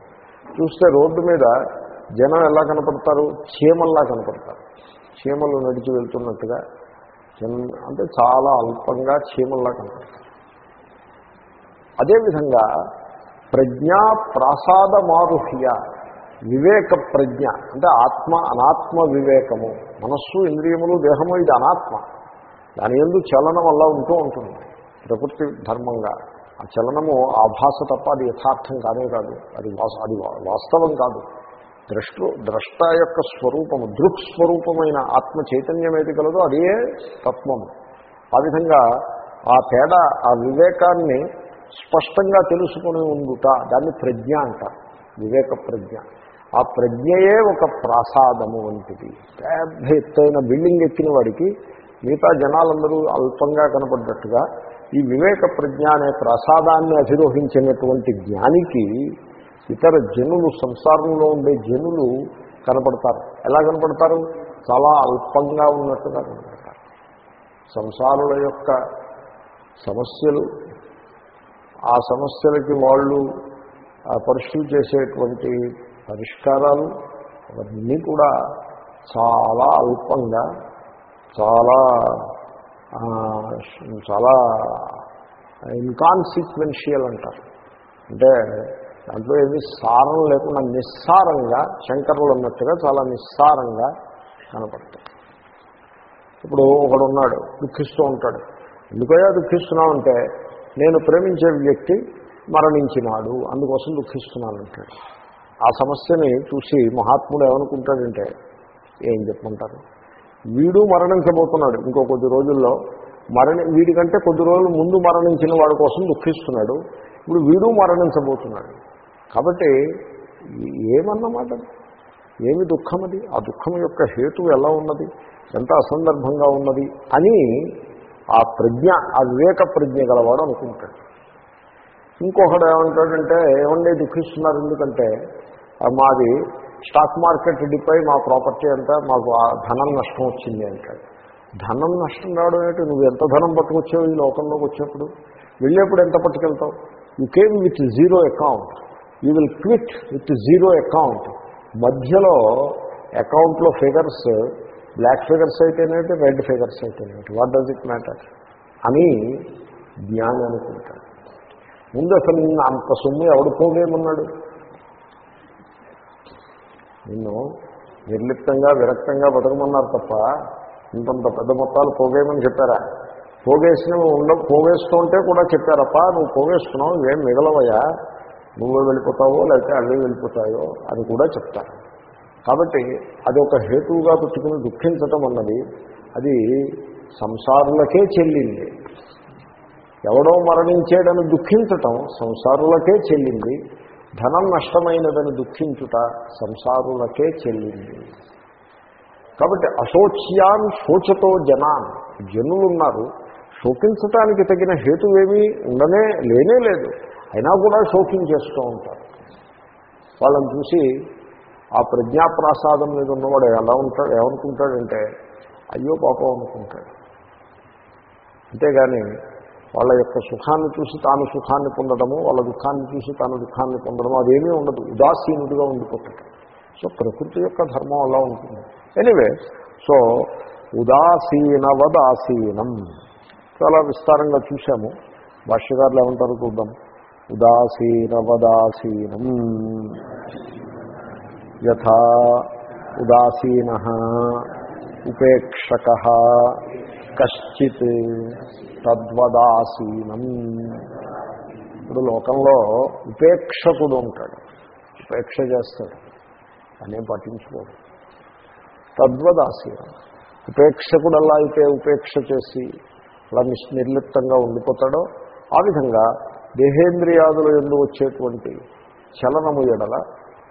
చూస్తే రోడ్డు మీద జనం ఎలా కనపడతారు? చీమల్లా కనపడతారు. చీమలు నడిచి వెళ్తున్నట్టుగా చిన్న అంటే చాలా అల్పంగా చీమల్లా కనపడతారు అదేవిధంగా ప్రజ్ఞా ప్రాసాద మారుహ్య వివేక ప్రజ్ఞ అంటే ఆత్మ అనాత్మ వివేకము. మనస్సు ఇంద్రియములు దేహము ఇది అనాత్మ. దాని ఎందు చలనం వల్ల ఉంటూ ఉంటుంది ప్రకృతి ధర్మంగా. ఆ చలనము ఆభాస తప్ప అది యథార్థం కానే కాదు. అది వాస్- అది వాస్తవం కాదు. ద్రష్టు ద్రష్ట యొక్క స్వరూపము దృక్ స్వరూపమైన ఆత్మ చైతన్యం ఏది కలదో అదే తత్వము ఆ విధంగా ఆ తేడా ఆ వివేకాన్ని స్పష్టంగా తెలుసుకుని ఉండుట దాన్ని ప్రజ్ఞ అంట. వివేక ప్రజ్ఞ. ఆ ప్రజ్ఞయే ఒక ప్రాసాదము వంటిది. పెద్ద ఎత్తైన బిల్డింగ్ ఎక్కిన వాడికి మిగతా జనాలందరూ అల్పంగా కనపడ్డట్టుగా ఈ వివేక ప్రజ్ఞ అనే ప్రసాదాన్ని అధిరోహించినటువంటి జ్ఞానికి ఇతర జనులు సంసారంలో ఉండే జనులు కనపడతారు. ఎలా కనపడతారు? చాలా అల్పంగా ఉన్నట్టుగా కనపడతారు. సంసారుల యొక్క సమస్యలు ఆ సమస్యలకి వాళ్ళు పర్ష్యూ చేసేటువంటి పరిష్కారాలు అవన్నీ కూడా చాలా అల్పంగా చాలా చాలా ఇన్కాన్సిక్వెన్షియల్ అంటారు. అంటే దాంట్లో ఏమి సారం లేకుండా నిస్సారంగా శంకరులు అన్నట్టుగా చాలా నిస్సారంగా కనపడతాయి. ఇప్పుడు ఒకడు ఉన్నాడు దుఃఖిస్తూ ఉంటాడు. ఎందుకయ్యా దుఃఖిస్తున్నావు అంటే నేను ప్రేమించే వ్యక్తి మరణించినాడు అందుకోసం దుఃఖిస్తున్నాను అంటాడు. ఆ సమస్యని చూసి మహాత్ముడు ఏమనుకుంటాడంటే ఏం చెప్పుకుంటారు వీడు మరణించబోతున్నాడు ఇంకో కొద్ది రోజుల్లో మరణి వీడికంటే కొద్ది రోజులు ముందు మరణించిన వాడి కోసం దుఃఖిస్తున్నాడు ఇప్పుడు వీడు మరణించబోతున్నాడు. కాబట్టి ఏమన్నమాట? ఏమి దుఃఖం అది ఆ దుఃఖం యొక్క హేతు ఎలా ఉన్నది? ఎంత అసందర్భంగా ఉన్నది? అని ఆ ప్రజ్ఞ ఆ వివేక ప్రజ్ఞ గలవాడు అనుకుంటాడు. ఇంకొకడు ఏమంటాడంటే ఏమండి దుఃఖిస్తున్నారు ఎందుకంటే మాది స్టాక్ మార్కెట్ డిపై మా ప్రాపర్టీ అంతా మాకు ఆ ధనం నష్టం వచ్చింది అంటాడు. ధనం నష్టం రావడం ఏంటి? నువ్వు ఎంత ధనం పట్టుకొచ్చావు ఈ లోకంలోకి వచ్చేప్పుడు వెళ్ళేప్పుడు ఎంత పట్టుకెళ్తావు? You came with zero account. You will quit with zero account మధ్యలో అకౌంట్లో ఫిగర్స్ బ్లాక్ ఫిగర్స్ అయితేనేటి రెడ్ ఫిగర్స్ అయితేనేటి వాట్ డజ్ ఇట్ మ్యాటర్ అని జ్ఞాని అనుకుంటాడు. ముందు అసలు నిన్న అంత సొమ్ము ఎవడు పోగేమన్నాడు నిన్ను నిర్లిప్తంగా విరక్తంగా బతకమన్నారు తప్ప ఇంతంత పెద్ద మొత్తాలు పోగేయమని చెప్పారా? పోగేసిన ఉండ పోగేస్తుంటే కూడా చెప్పారప్ప నువ్వు పోగేస్తున్నావు ఏం మిగలవయ్యా? నువ్వే వెళ్ళిపోతావో లేకపోతే అవే వెళ్ళిపోతాయో అని కూడా చెప్తారు. కాబట్టి అది ఒక హేతువుగా పెట్టుకుని దుఃఖించటం అన్నది అది సంసారులకే చెల్లింది. ఎవడో మరణించేడని దుఃఖించటం సంసారులకే చెల్లింది. ధనం నష్టమైనదని దుఃఖించుట సంసారులకే చెల్లింది. కాబట్టి అశోచ్యాన్ శోచతో జనాన్ జనులున్నారు. శోకించటానికి తగిన హేతువేమీ ఉండనే లేనే లేదు. అయినా కూడా షోకింగ్ చేస్తూ ఉంటారు. వాళ్ళని చూసి ఆ ప్రజ్ఞాప్రాసాదం మీద ఉన్నవాడు ఎలా ఉంటాడు ఏమనుకుంటాడంటే అయ్యో పాపం అనుకుంటాడు. అంతేగాని వాళ్ళ యొక్క సుఖాన్ని చూసి తాను సుఖాన్ని పొందడము వాళ్ళ దుఃఖాన్ని చూసి తాను దుఃఖాన్ని పొందడము అదేమీ ఉండదు. ఉదాసీనుడిగా ఉండిపోతాడు. సో ప్రకృతి యొక్క ధర్మం అలా ఉంటుంది. ఎనీవే సో ఉదాసీనవదాసీనం. చాలా విస్తారంగా చూశాము. భాష్యకారులు ఏమంటారు చూద్దాం. ఉదాసీనవదాసీనం. యథా ఉదాసీన ఉపేక్షక కశ్చిత్ తద్వదాసీనం. ఇప్పుడు లోకంలో ఉపేక్షకుడు ఉంటాడు. ఉపేక్ష చేస్తాడు. అనే పఠించుకోడు తద్వదాసీనం. ఉపేక్షకుడు అలా అయితే ఉపేక్ష చేసి అలా నిర్లిప్తంగా ఉండిపోతాడో ఆ విధంగా దేహేంద్రియాదుల ఎందు వచ్చేటువంటి చలనము ఎడల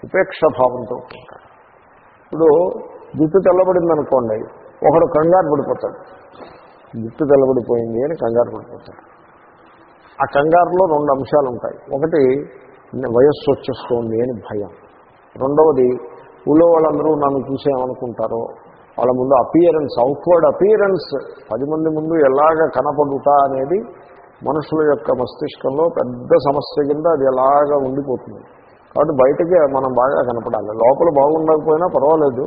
ఉపేక్షాభావంతో ఉంటాడు. ఇప్పుడు జుట్టు తెల్లబడింది అనుకోండి ఒకడు కంగారు పడిపోతాడు. జుట్టు తెల్లబడిపోయింది అని కంగారు పడిపోతాడు. ఆ కంగారులో రెండు అంశాలు ఉంటాయి ఒకటి వయస్సు వచ్చేస్తోంది అని భయం. రెండవది ఊళ్ళో వాళ్ళందరూ నన్ను చూసేమనుకుంటారో వాళ్ళ ముందు అపియరెన్స్ అవుట్వర్డ్ అపియరెన్స్ పది మంది ముందు ఎలాగ కనపడుతా అనేది మనుషుల యొక్క మస్తిష్కంలో పెద్ద సమస్య కింద అది ఎలాగా ఉండిపోతుంది. కాబట్టి బయటకి మనం బాగా కనపడాలి. లోపల బాగుండకపోయినా పర్వాలేదు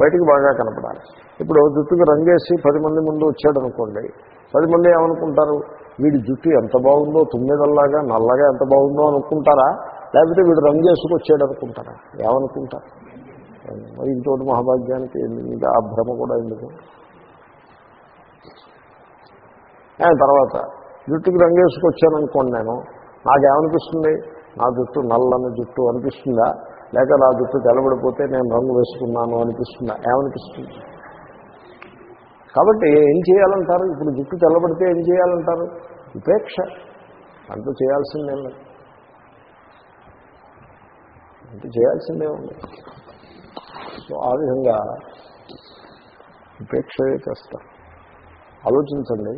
బయటికి బాగా కనపడాలి. ఇప్పుడు జుట్టుకి రంగేసి పది మంది ముందు వచ్చాడు అనుకోండి పది మంది ఏమనుకుంటారు? వీడి జుట్టు ఎంత బాగుందో తుమ్మిదల్లాగా నల్లగా ఎంత బాగుందో అనుకుంటారా? లేకపోతే వీడు రంగు వేసుకు వచ్చాడు అనుకుంటారా ఏమనుకుంటారు మరి ఇంకోటి మహాభాగ్యానికి ఆ భ్రమ కూడా ఎందుకు? ఆ, తర్వాత జుట్టుకి రంగు వేసుకొచ్చాను అనుకోండి నేను నాకేమనిపిస్తుంది? నా జుట్టు నల్లని జుట్టు అనిపిస్తుందా? లేక నా జుట్టు తెలబడిపోతే నేను రంగు వేసుకున్నాను అనిపిస్తుందా? ఏమనిపిస్తుంది? కాబట్టి ఏం చేయాలంటారు? ఇప్పుడు జుట్టు తెల్లబడితే ఏం చేయాలంటారు? ఉపేక్ష. అంటూ చేయాల్సిందే లేదు అంటూ చేయాల్సిందే ఉంది. సో ఆ విధంగా ఉపేక్ష చేస్తారు ఆలోచించండి.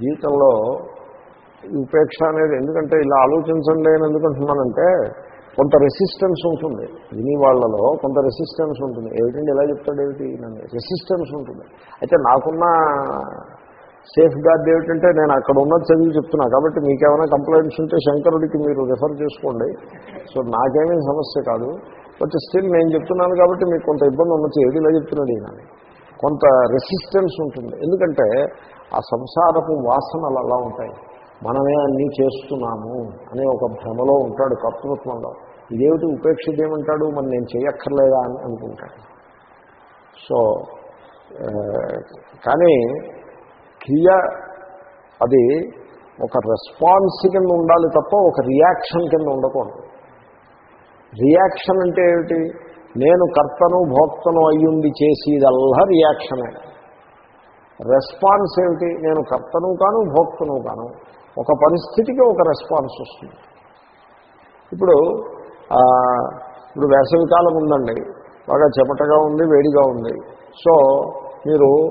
జీవితంలో ఉపేక్ష అనేది ఎందుకంటే ఇలా ఆలోచించండి అని ఎందుకంటున్నానంటే కొంత రెసిస్టెన్స్ ఉంటుంది. విని వాళ్ళలో కొంత రెసిస్టెన్స్ ఉంటుంది. ఏమిటండి ఎలా చెప్తాడు ఏమిటి? నన్ను రెసిస్టెన్స్ ఉంటుంది. అయితే నాకున్న సేఫ్ గార్డ్ ఏమిటంటే నేను అక్కడ ఉన్నది చదివి చెప్తున్నా. కాబట్టి మీకేమైనా కంప్లైంట్స్ ఉంటే శంకరుడికి మీరు రిఫర్ చేసుకోండి. సో నాకేమీ సమస్య కాదు. బట్ స్టిల్ నేను చెప్తున్నాను కాబట్టి మీకు కొంత ఇబ్బంది ఉండొచ్చు. ఏది ఇలా చెప్తున్నాడు ఈయన? కొంత రెసిస్టెన్స్ ఉంటుంది. ఎందుకంటే ఆ సంసారపు వాసనలు అలా ఉంటాయి. మనమే అన్నీ చేస్తున్నాము అనే ఒక భ్రమలో ఉంటాడు కర్తృత్వంలో. ఇదేమిటి ఉపేక్షితేమంటాడు మరి నేను చేయక్కర్లేదా అని అనుకుంటాడు. సో కానీ క్రియ అది ఒక రెస్పాన్స్ కింద ఉండాలి తప్ప ఒక రియాక్షన్ కింద ఉండకూడదు. రియాక్షన్ అంటే ఏమిటి? నేను కర్తను భోక్తను అయ్యుండి చేసేదల్లా రియాక్షనే. రెస్పాన్స్ ఏమిటి? నేను కర్తను కాను భోక్తను కాను. ఒక పరిస్థితికి ఒక రెస్పాన్స్ వస్తుంది. ఇప్పుడు ఇప్పుడు వేసవికాలం ఉందండి. బాగా చెమటగా ఉంది వేడిగా ఉంది. సో మీరు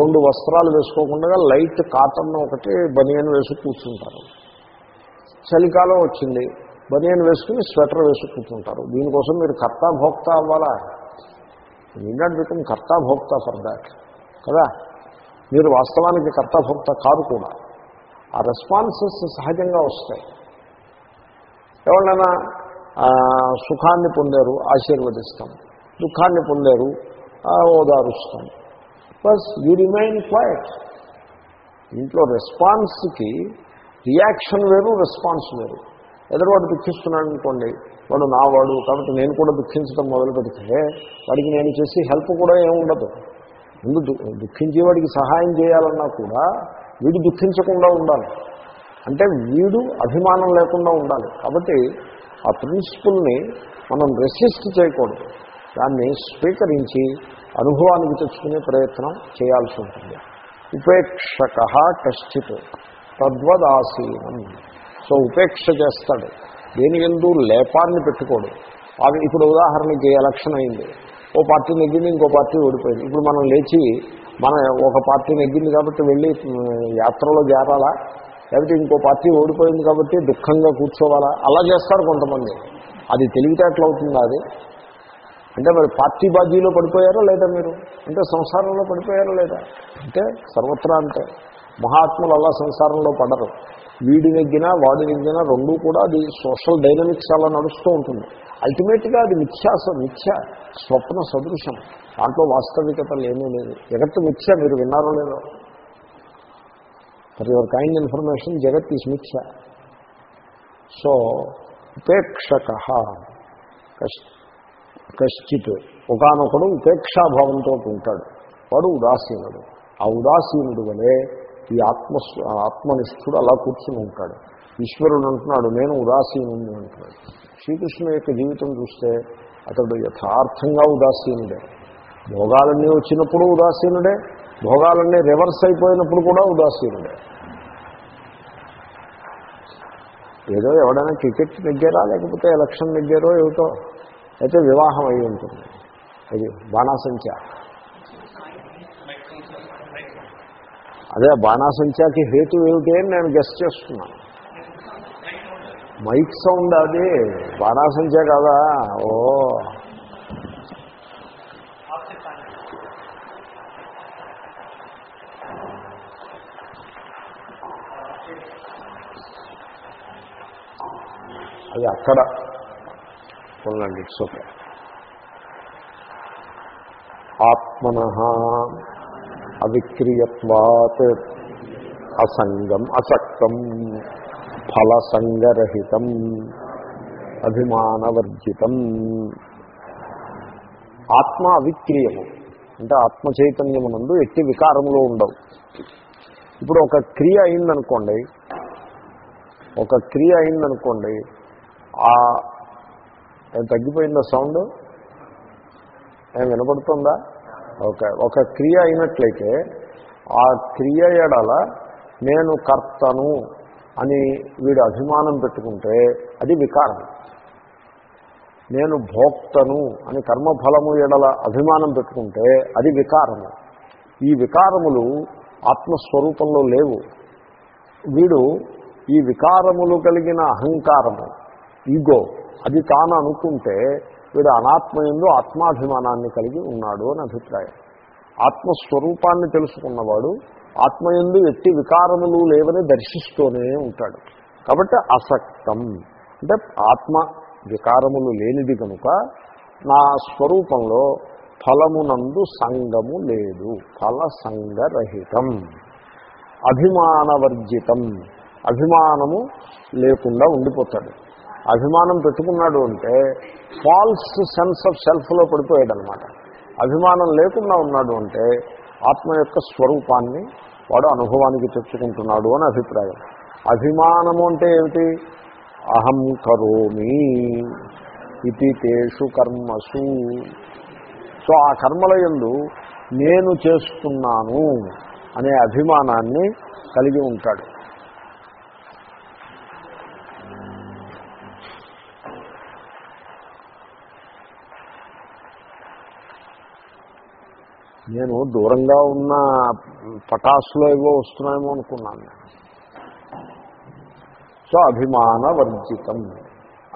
రెండు వస్త్రాలు వేసుకోకుండా లైట్ కాటన్ ఒకటి బనియన్ వేసి కూర్చుంటారు. చలికాలం వచ్చింది. బనియన్ వేసుకుని స్వెటర్ వేసి కూర్చుంటారు. దీనికోసం మీరు కర్త భోక్తా అవ్వాలా? మీ నాట్ బికమ్ కర్త ఫర్ దాట్ కదా? మీరు వాస్తవానికి కర్తాభోక్త కాదు కూడా. ఆ రెస్పాన్సెస్ సహజంగా వస్తాయి. ఎవరైనా సుఖాన్ని పొందారు ఆశీర్వదిస్తాం. దుఃఖాన్ని పొందారు ఓదారుస్తాం. ప్లస్ యూ రిమైన్ క్వైట్ ఇంట్లో రెస్పాన్స్కి రియాక్షన్ వేరు రెస్పాన్స్ వేరు. ఎదురువాడు దుఃఖిస్తున్నాడు అనుకోండి వాడు నా వాడు కాబట్టి నేను కూడా దుఃఖించడం మొదలు పెడితే వాడికి నేను చేసి హెల్ప్ కూడా ఏముండదు ముందు దు- దుఃఖించేవాడికి సహాయం చేయాలన్నా కూడా వీడు దుఃఖించకుండా ఉండాలి. అంటే వీడు అభిమానం లేకుండా ఉండాలి. కాబట్టి ఆ ప్రిన్సిపుల్ని మనం రెసిస్ట్ చేయకూడదు. దాన్ని స్వీకరించి అనుభవానికి తెచ్చుకునే ప్రయత్నం చేయాల్సి ఉంటుంది. ఉపేక్షక కష్టిత్ తద్వదాసీనం. సో ఉపేక్ష చేస్తాడు. దేని ఎందు? లేపాన్ని పెట్టుకోడు. అది ఇప్పుడు ఉదాహరణకి ఎలక్షన్ అయింది. ఓ పార్టీ నెగ్గింది ఇంకో పార్టీ ఓడిపోయింది. ఇప్పుడు మనం లేచి మన ఒక పార్టీ నెగ్గింది కాబట్టి వెళ్ళి యాత్రలో చేరాలా లేకపోతే ఇంకో పార్టీ ఓడిపోయింది కాబట్టి దుఃఖంగా కూర్చోవాలా? అలా చేస్తారు కొంతమంది. అది తెలివితేటలు అవుతుందా అది? అంటే మరి పార్టీ బాజీలో పడిపోయారా లేదా మీరు? అంటే సంసారంలో పడిపోయారా లేదా? అంటే సర్వత్రా అంటే. మహాత్ములు అలా సంసారంలో పడరు. వీడి నెగ్గినా వాడి నెగ్గినా రెండూ కూడా అది సోషల్ డైనమిక్స్ అలా నడుస్తూ ఉంటుంది. అల్టిమేట్గా అది మిథ్యాస మిథ్య స్వప్న సదృశం. దాంట్లో వాస్తవికత లేనే లేదు. జగత్తు మిథ్య మీరు విన్నారో లేదో. ప్రతి యువర్ కైండ్ ఇన్ఫర్మేషన్ జగత్ ఈజ్ మిథ్య. సో ఉపేక్షక కశ్చిత్. ఒకనొకడు ఉపేక్షాభావంతో ఉంటాడు. వాడు ఉదాసీనుడు. ఆ ఉదాసీనుడు వలే ఈ ఆత్మ ఆత్మనిష్ఠుడు అలా కూర్చుని ఉంటాడు. ఈశ్వరుడు అంటున్నాడు నేను ఉదాసీనుడు అంటున్నాడు. శ్రీకృష్ణుని యొక్క జీవితం చూస్తే అతడు యథార్థంగా ఉదాసీనుడే. భోగాలన్నీ వచ్చినప్పుడు ఉదాసీనుడే భోగాలన్నీ రివర్స్ అయిపోయినప్పుడు కూడా ఉదాసీనుడే. ఏదో ఎవడైనా క్రికెట్ నెగ్గారా లేకపోతే ఎలక్షన్ నెగ్గారో ఏమిటో? అయితే వివాహం అయి ఉంటుంది. అది బాణాసంఖ్య. అదే బాణాసంఖ్యకి హేతు ఏమిటి అని నేను గెస్ట్ చేస్తున్నాను మైక్ సౌండ్ అది. బాణాసంఖ్య కదా? ఓ. అది అక్కడ. ఉండండి ఇట్స్ ఓకే ఆత్మన అవిక్రియత్వాత్ అసంగం అసక్తం ఫలసంగరహితం అభిమానవర్జితం. ఆత్మ అవిక్రియము అంటే ఆత్మ చైతన్యమునందు ఎట్టి వికారంలో ఉండవు. ఇప్పుడు ఒక క్రియ అయిందనుకోండి ఒక క్రియ అయిందనుకోండి తగ్గిపోయిందా సౌండ్? ఏం వినపడుతుందా? ఓకే ఒక క్రియ అయినట్లయితే ఆ క్రియ ఎడల నేను కర్తను అని వీడు అభిమానం పెట్టుకుంటే అది వికారం. నేను భోక్తను అని కర్మఫలము ఎడల అభిమానం పెట్టుకుంటే అది వికారము. ఈ వికారములు ఆత్మస్వరూపంలో లేవు. వీడు ఈ వికారములు కలిగిన అహంకారము ఈగో. అది తాను అనుకుంటే వీడు అనాత్మయందు ఆత్మాభిమానాన్ని కలిగి ఉన్నాడు అని అభిప్రాయం. ఆత్మస్వరూపాన్ని తెలుసుకున్నవాడు ఆత్మయందు ఎట్టి వికారములు లేవని దర్శిస్తూనే ఉంటాడు. కాబట్టి అసక్తం. అంటే ఆత్మ వికారములు లేనిది కనుక నా స్వరూపంలో ఫలమునందు సంగము లేదు. ఫల సంగరహితం అభిమానవర్జితం. అభిమానము లేకుండా ఉండిపోతాడు. అభిమానం పెట్టుకున్నాడు అంటే ఫాల్స్ సెన్స్ ఆఫ్ సెల్ఫ్లో పడిపోయాడనమాట. అభిమానం లేకుండా ఉన్నాడు అంటే ఆత్మ యొక్క స్వరూపాన్ని వాడు అనుభవానికి తెచ్చుకుంటున్నాడు అని అభిప్రాయం. అభిమానము అంటే ఏమిటి? అహం కరోమి ఇది తేషు కర్మసు. సో ఆ కర్మల యందు నేను చేస్తున్నాను అనే అభిమానాన్ని కలిగి ఉంటాడు. నేను దూరంగా ఉన్న పటాసులో ఏవో వస్తున్నాయేమో అనుకున్నాను నేను. సో అభిమానవర్జితం.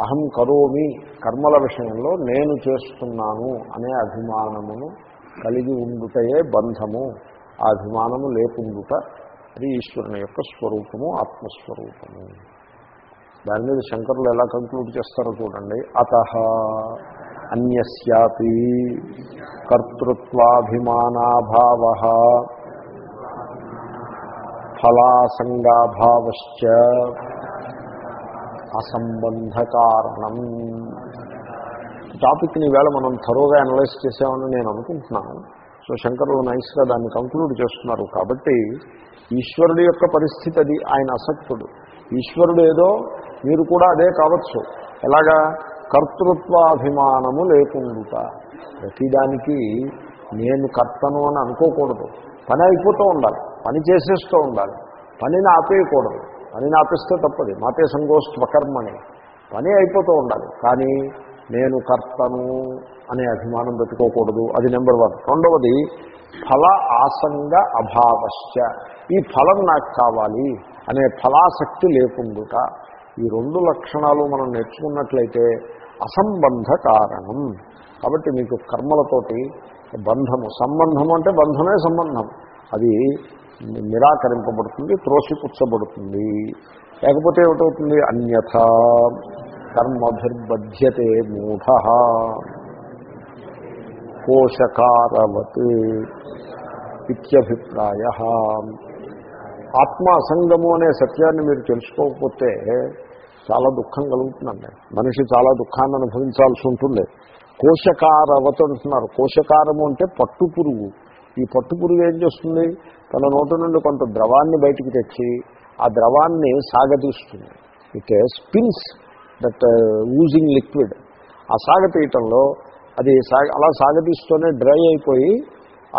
అహం కరోమి కర్మల విషయంలో నేను చేస్తున్నాను అనే అభిమానమును కలిగి ఉండుటయే బంధము. ఆ అభిమానము లేకుండుట అది ఈశ్వరుని యొక్క స్వరూపము ఆత్మస్వరూపము. దాని మీద శంకరులు ఎలా కంక్లూడ్ చేస్తారో చూడండి. అత అన్యస్యాపి కర్తృత్వాభిమానాభావ ఫలాసంగాభావశ్చ అసంబంధ కారణం టాపిక్ని వేళ మనం థరోగా అనలైజ్ చేసామని నేను అనుకుంటున్నాను. సో శంకరులు నైస్గా దాన్ని కంక్లూడ్ చేస్తున్నారు కాబట్టి ఈశ్వరుడి యొక్క పరిస్థితి అది ఆయన అసక్తుడు. ఈశ్వరుడు ఏదో మీరు కూడా అదే కావచ్చు. ఎలాగా? కర్తృత్వాభిమానము లేకుండుట. ప్రతిదానికి నేను కర్తను అని అనుకోకూడదు. పని అయిపోతూ ఉండాలి. పని చేసేస్తూ ఉండాలి. పనిని ఆపేయకూడదు. పనిని ఆపిస్తే తప్పది. మాతే సంగోస్త్వకర్మని పని అయిపోతూ ఉండాలి. కానీ నేను కర్తను అనే అభిమానం పెట్టుకోకూడదు. అది నెంబర్ వన్. రెండవది ఫల ఆసంగ అభావశ్చ. ఈ ఫలం నాకు కావాలి అనే ఫలాసక్తి లేకుండుట. ఈ రెండు లక్షణాలు మనం నేర్చుకున్నట్లయితే అసంబంధ కారణం. కాబట్టి మీకు కర్మలతోటి బంధము సంబంధం అంటే బంధమే సంబంధం. అది నిరాకరింపబడుతుంది త్రోసిపుచ్చబడుతుంది. లేకపోతే ఏమిటవుతుంది? అన్యథ. కర్మభిర్బధ్యతే మూఢ. కోశకారవత్ ఇత్యభిప్రాయ. ఆత్మ అసంగము అనే సత్యాన్ని మీరు తెలుసుకోకపోతే చాలా దుఃఖం కలుగుతుందండి. మనిషి చాలా దుఃఖాన్ని అనుభవించాల్సి ఉంటుంది. కోశకారవత అంటున్నారు. కోశకారము అంటే పట్టు పురుగు. ఈ పట్టు పురుగు ఏం చేస్తుంది? తన నోటి నుండి కొంత ద్రవాన్ని బయటికి తెచ్చి ఆ ద్రవాన్ని సాగతీస్తుంది. It spins that using liquid ఆ సాగతీయటంలో అది సాగ అలా సాగతీస్తూనే డ్రై అయిపోయి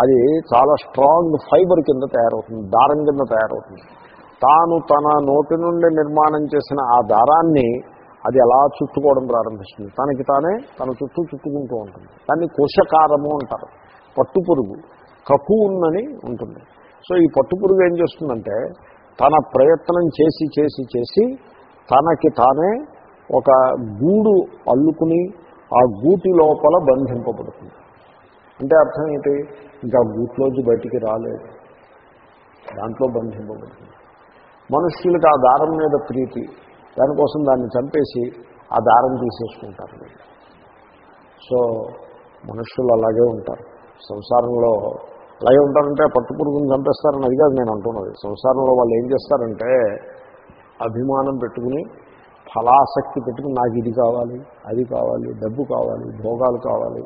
అది చాలా స్ట్రాంగ్ ఫైబర్ కింద తయారవుతుంది. దారం కింద తయారవుతుంది. తాను తన నోటి నుండి నిర్మాణం చేసిన ఆ దారాన్ని అది ఎలా చుట్టుకోవడం ప్రారంభిస్తుంది. తనకి తానే తన చుట్టూ చుట్టుకుంటూ ఉంటుంది. దాన్ని కోశకారము అంటారు. పట్టు పురుగు ఉంటుంది. సో ఈ పట్టు పురుగు ఏం చేస్తుందంటే తన ప్రయత్నం చేసి చేసి చేసి తనకి తానే ఒక గూడు అల్లుకుని ఆ గూటి లోపల బంధింపబడుతుంది. అంటే అర్థం ఏంటి? ఇంకా గూట్లోంచి బయటికి రాలేదు. దాంట్లో బంధింపబడుతుంది. మనుష్యులకు ఆ దారం మీద ప్రీతి దానికోసం దాన్ని చంపేసి ఆ దారం తీసేసుకుంటారు. సో మనుషులు అలాగే ఉంటారు. సంసారంలో అలాగే ఉంటారంటే పట్టు పురుగుని చంపేస్తారని అది కాదు నేను అంటున్నది. సంసారంలో వాళ్ళు ఏం చేస్తారంటే అభిమానం పెట్టుకుని ఫలాసక్తి పెట్టుకుని నాకు ఇది కావాలి అది కావాలి డబ్బు కావాలి భోగాలు కావాలి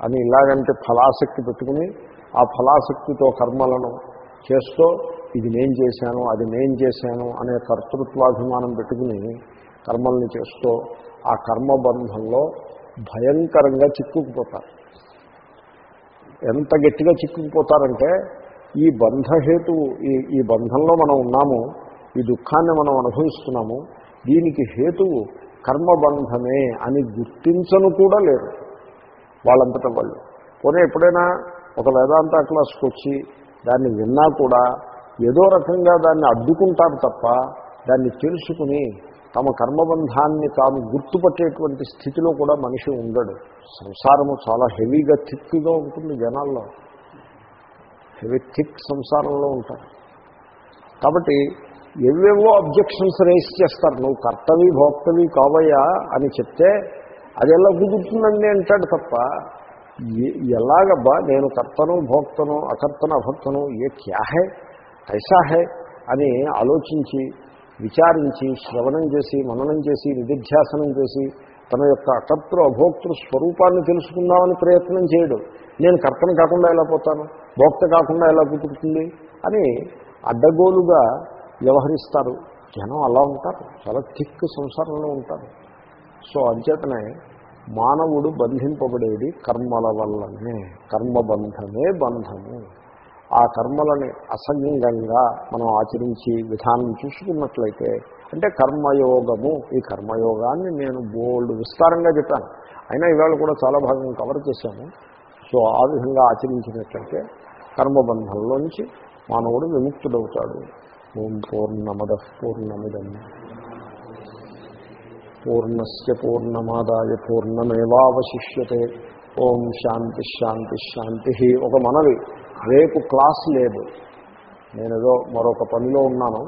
అని ఇలాగంటే ఫలాసక్తి పెట్టుకుని ఆ ఫలాసక్తితో కర్మలను చేస్తూ ఇది నేను చేశాను అది నేను చేశాను అనే కర్తృత్వాభిమానం పెట్టుకుని కర్మల్ని చేస్తూ ఆ కర్మబంధంలో భయంకరంగా చిక్కుకుపోతారు. ఎంత గట్టిగా చిక్కుకుపోతారంటే ఈ బంధహేతువు ఈ ఈ బంధంలో మనం ఉన్నాము ఈ దుఃఖాన్ని మనం అనుభవిస్తున్నాము దీనికి హేతువు కర్మబంధమే అని గుర్తించను కూడా లేరు వాళ్ళంతటా వాళ్ళు. పోనీ ఎప్పుడైనా ఒక వేదాంత క్లాస్కి వచ్చి దాన్ని విన్నా కూడా ఏదో రకంగా దాన్ని అడ్డుకుంటారు తప్ప దాన్ని తెలుసుకుని తమ కర్మబంధాన్ని తాము గుర్తుపట్టేటువంటి స్థితిలో కూడా మనిషి ఉండడు. సంసారము చాలా హెవీగా థిక్గా ఉంటుంది జనాల్లో. హెవీ థిక్ సంసారంలో ఉంటారు. కాబట్టి ఎవేవో అబ్జెక్షన్స్ రేస్ చేస్తారు. నువ్వు కర్తవి భోక్తవి కావయ్యా అని చెప్తే అది ఎలా కుదురుతుందండి అంటాడు తప్ప ఎలాగబ్బా నేను కర్తను భోక్తను అకర్తను అభక్తను ఏ క్యాహే? ఐసా హే అని ఆలోచించి విచారించి శ్రవణం చేసి మననం చేసి నిధిధ్యాసనం చేసి తన యొక్క అకర్తృ అభోక్తృ స్వరూపాన్ని తెలుసుకుందామని ప్రయత్నం చేయడు. నేను కర్తను కాకుండా ఎలా పోతాను? భోక్త కాకుండా ఎలా కుదురుతుంది? అని అడ్డగోలుగా వ్యవహరిస్తారు. జనం అలా ఉంటారు. చాలా థిక్ సంసారంలో ఉంటారు. సో అంచేతనే మానవుడు బంధింపబడేది కర్మల వల్లనే. కర్మబంధమే బంధము. ఆ కర్మలని అసంగంగా మనం ఆచరించి విధానం చూసుకున్నట్లయితే అంటే కర్మయోగము ఈ కర్మయోగాన్ని నేను బోల్డ్ విస్తారంగా చెప్పాను. అయినా ఇవాళ కూడా చాలా భాగం కవర్ చేశాను. సో ఆ విధంగా ఆచరించినట్లయితే కర్మబంధంలోంచి మానవుడు విముక్తుడవుతాడు. ఓం పూర్ణమద పూర్ణమిదం. పూర్ణస్ పూర్ణమాదాయ పూర్ణమేవావశిష్యతే. ఓం శాంతి శాంతి శాంతి. ఒక మనవి. రేపు క్లాస్ లేదు. నేను ఏదో మరొక పనిలో ఉన్నాను.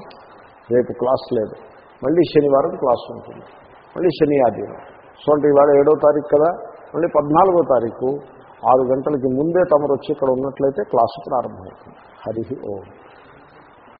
రేపు క్లాస్ లేదు. మళ్ళీ శనివారం క్లాస్ ఉంటుంది. మళ్ళీ శని ఆదివారం. సో అంటే ఇవాళ ఏడో తారీఖు కదా? మళ్ళీ పద్నాలుగో తారీఖు. ఆరు గంటలకి ముందే తమరు వచ్చి ఇక్కడ ఉన్నట్లయితే క్లాసు ప్రారంభమవుతుంది. హరి ఓం.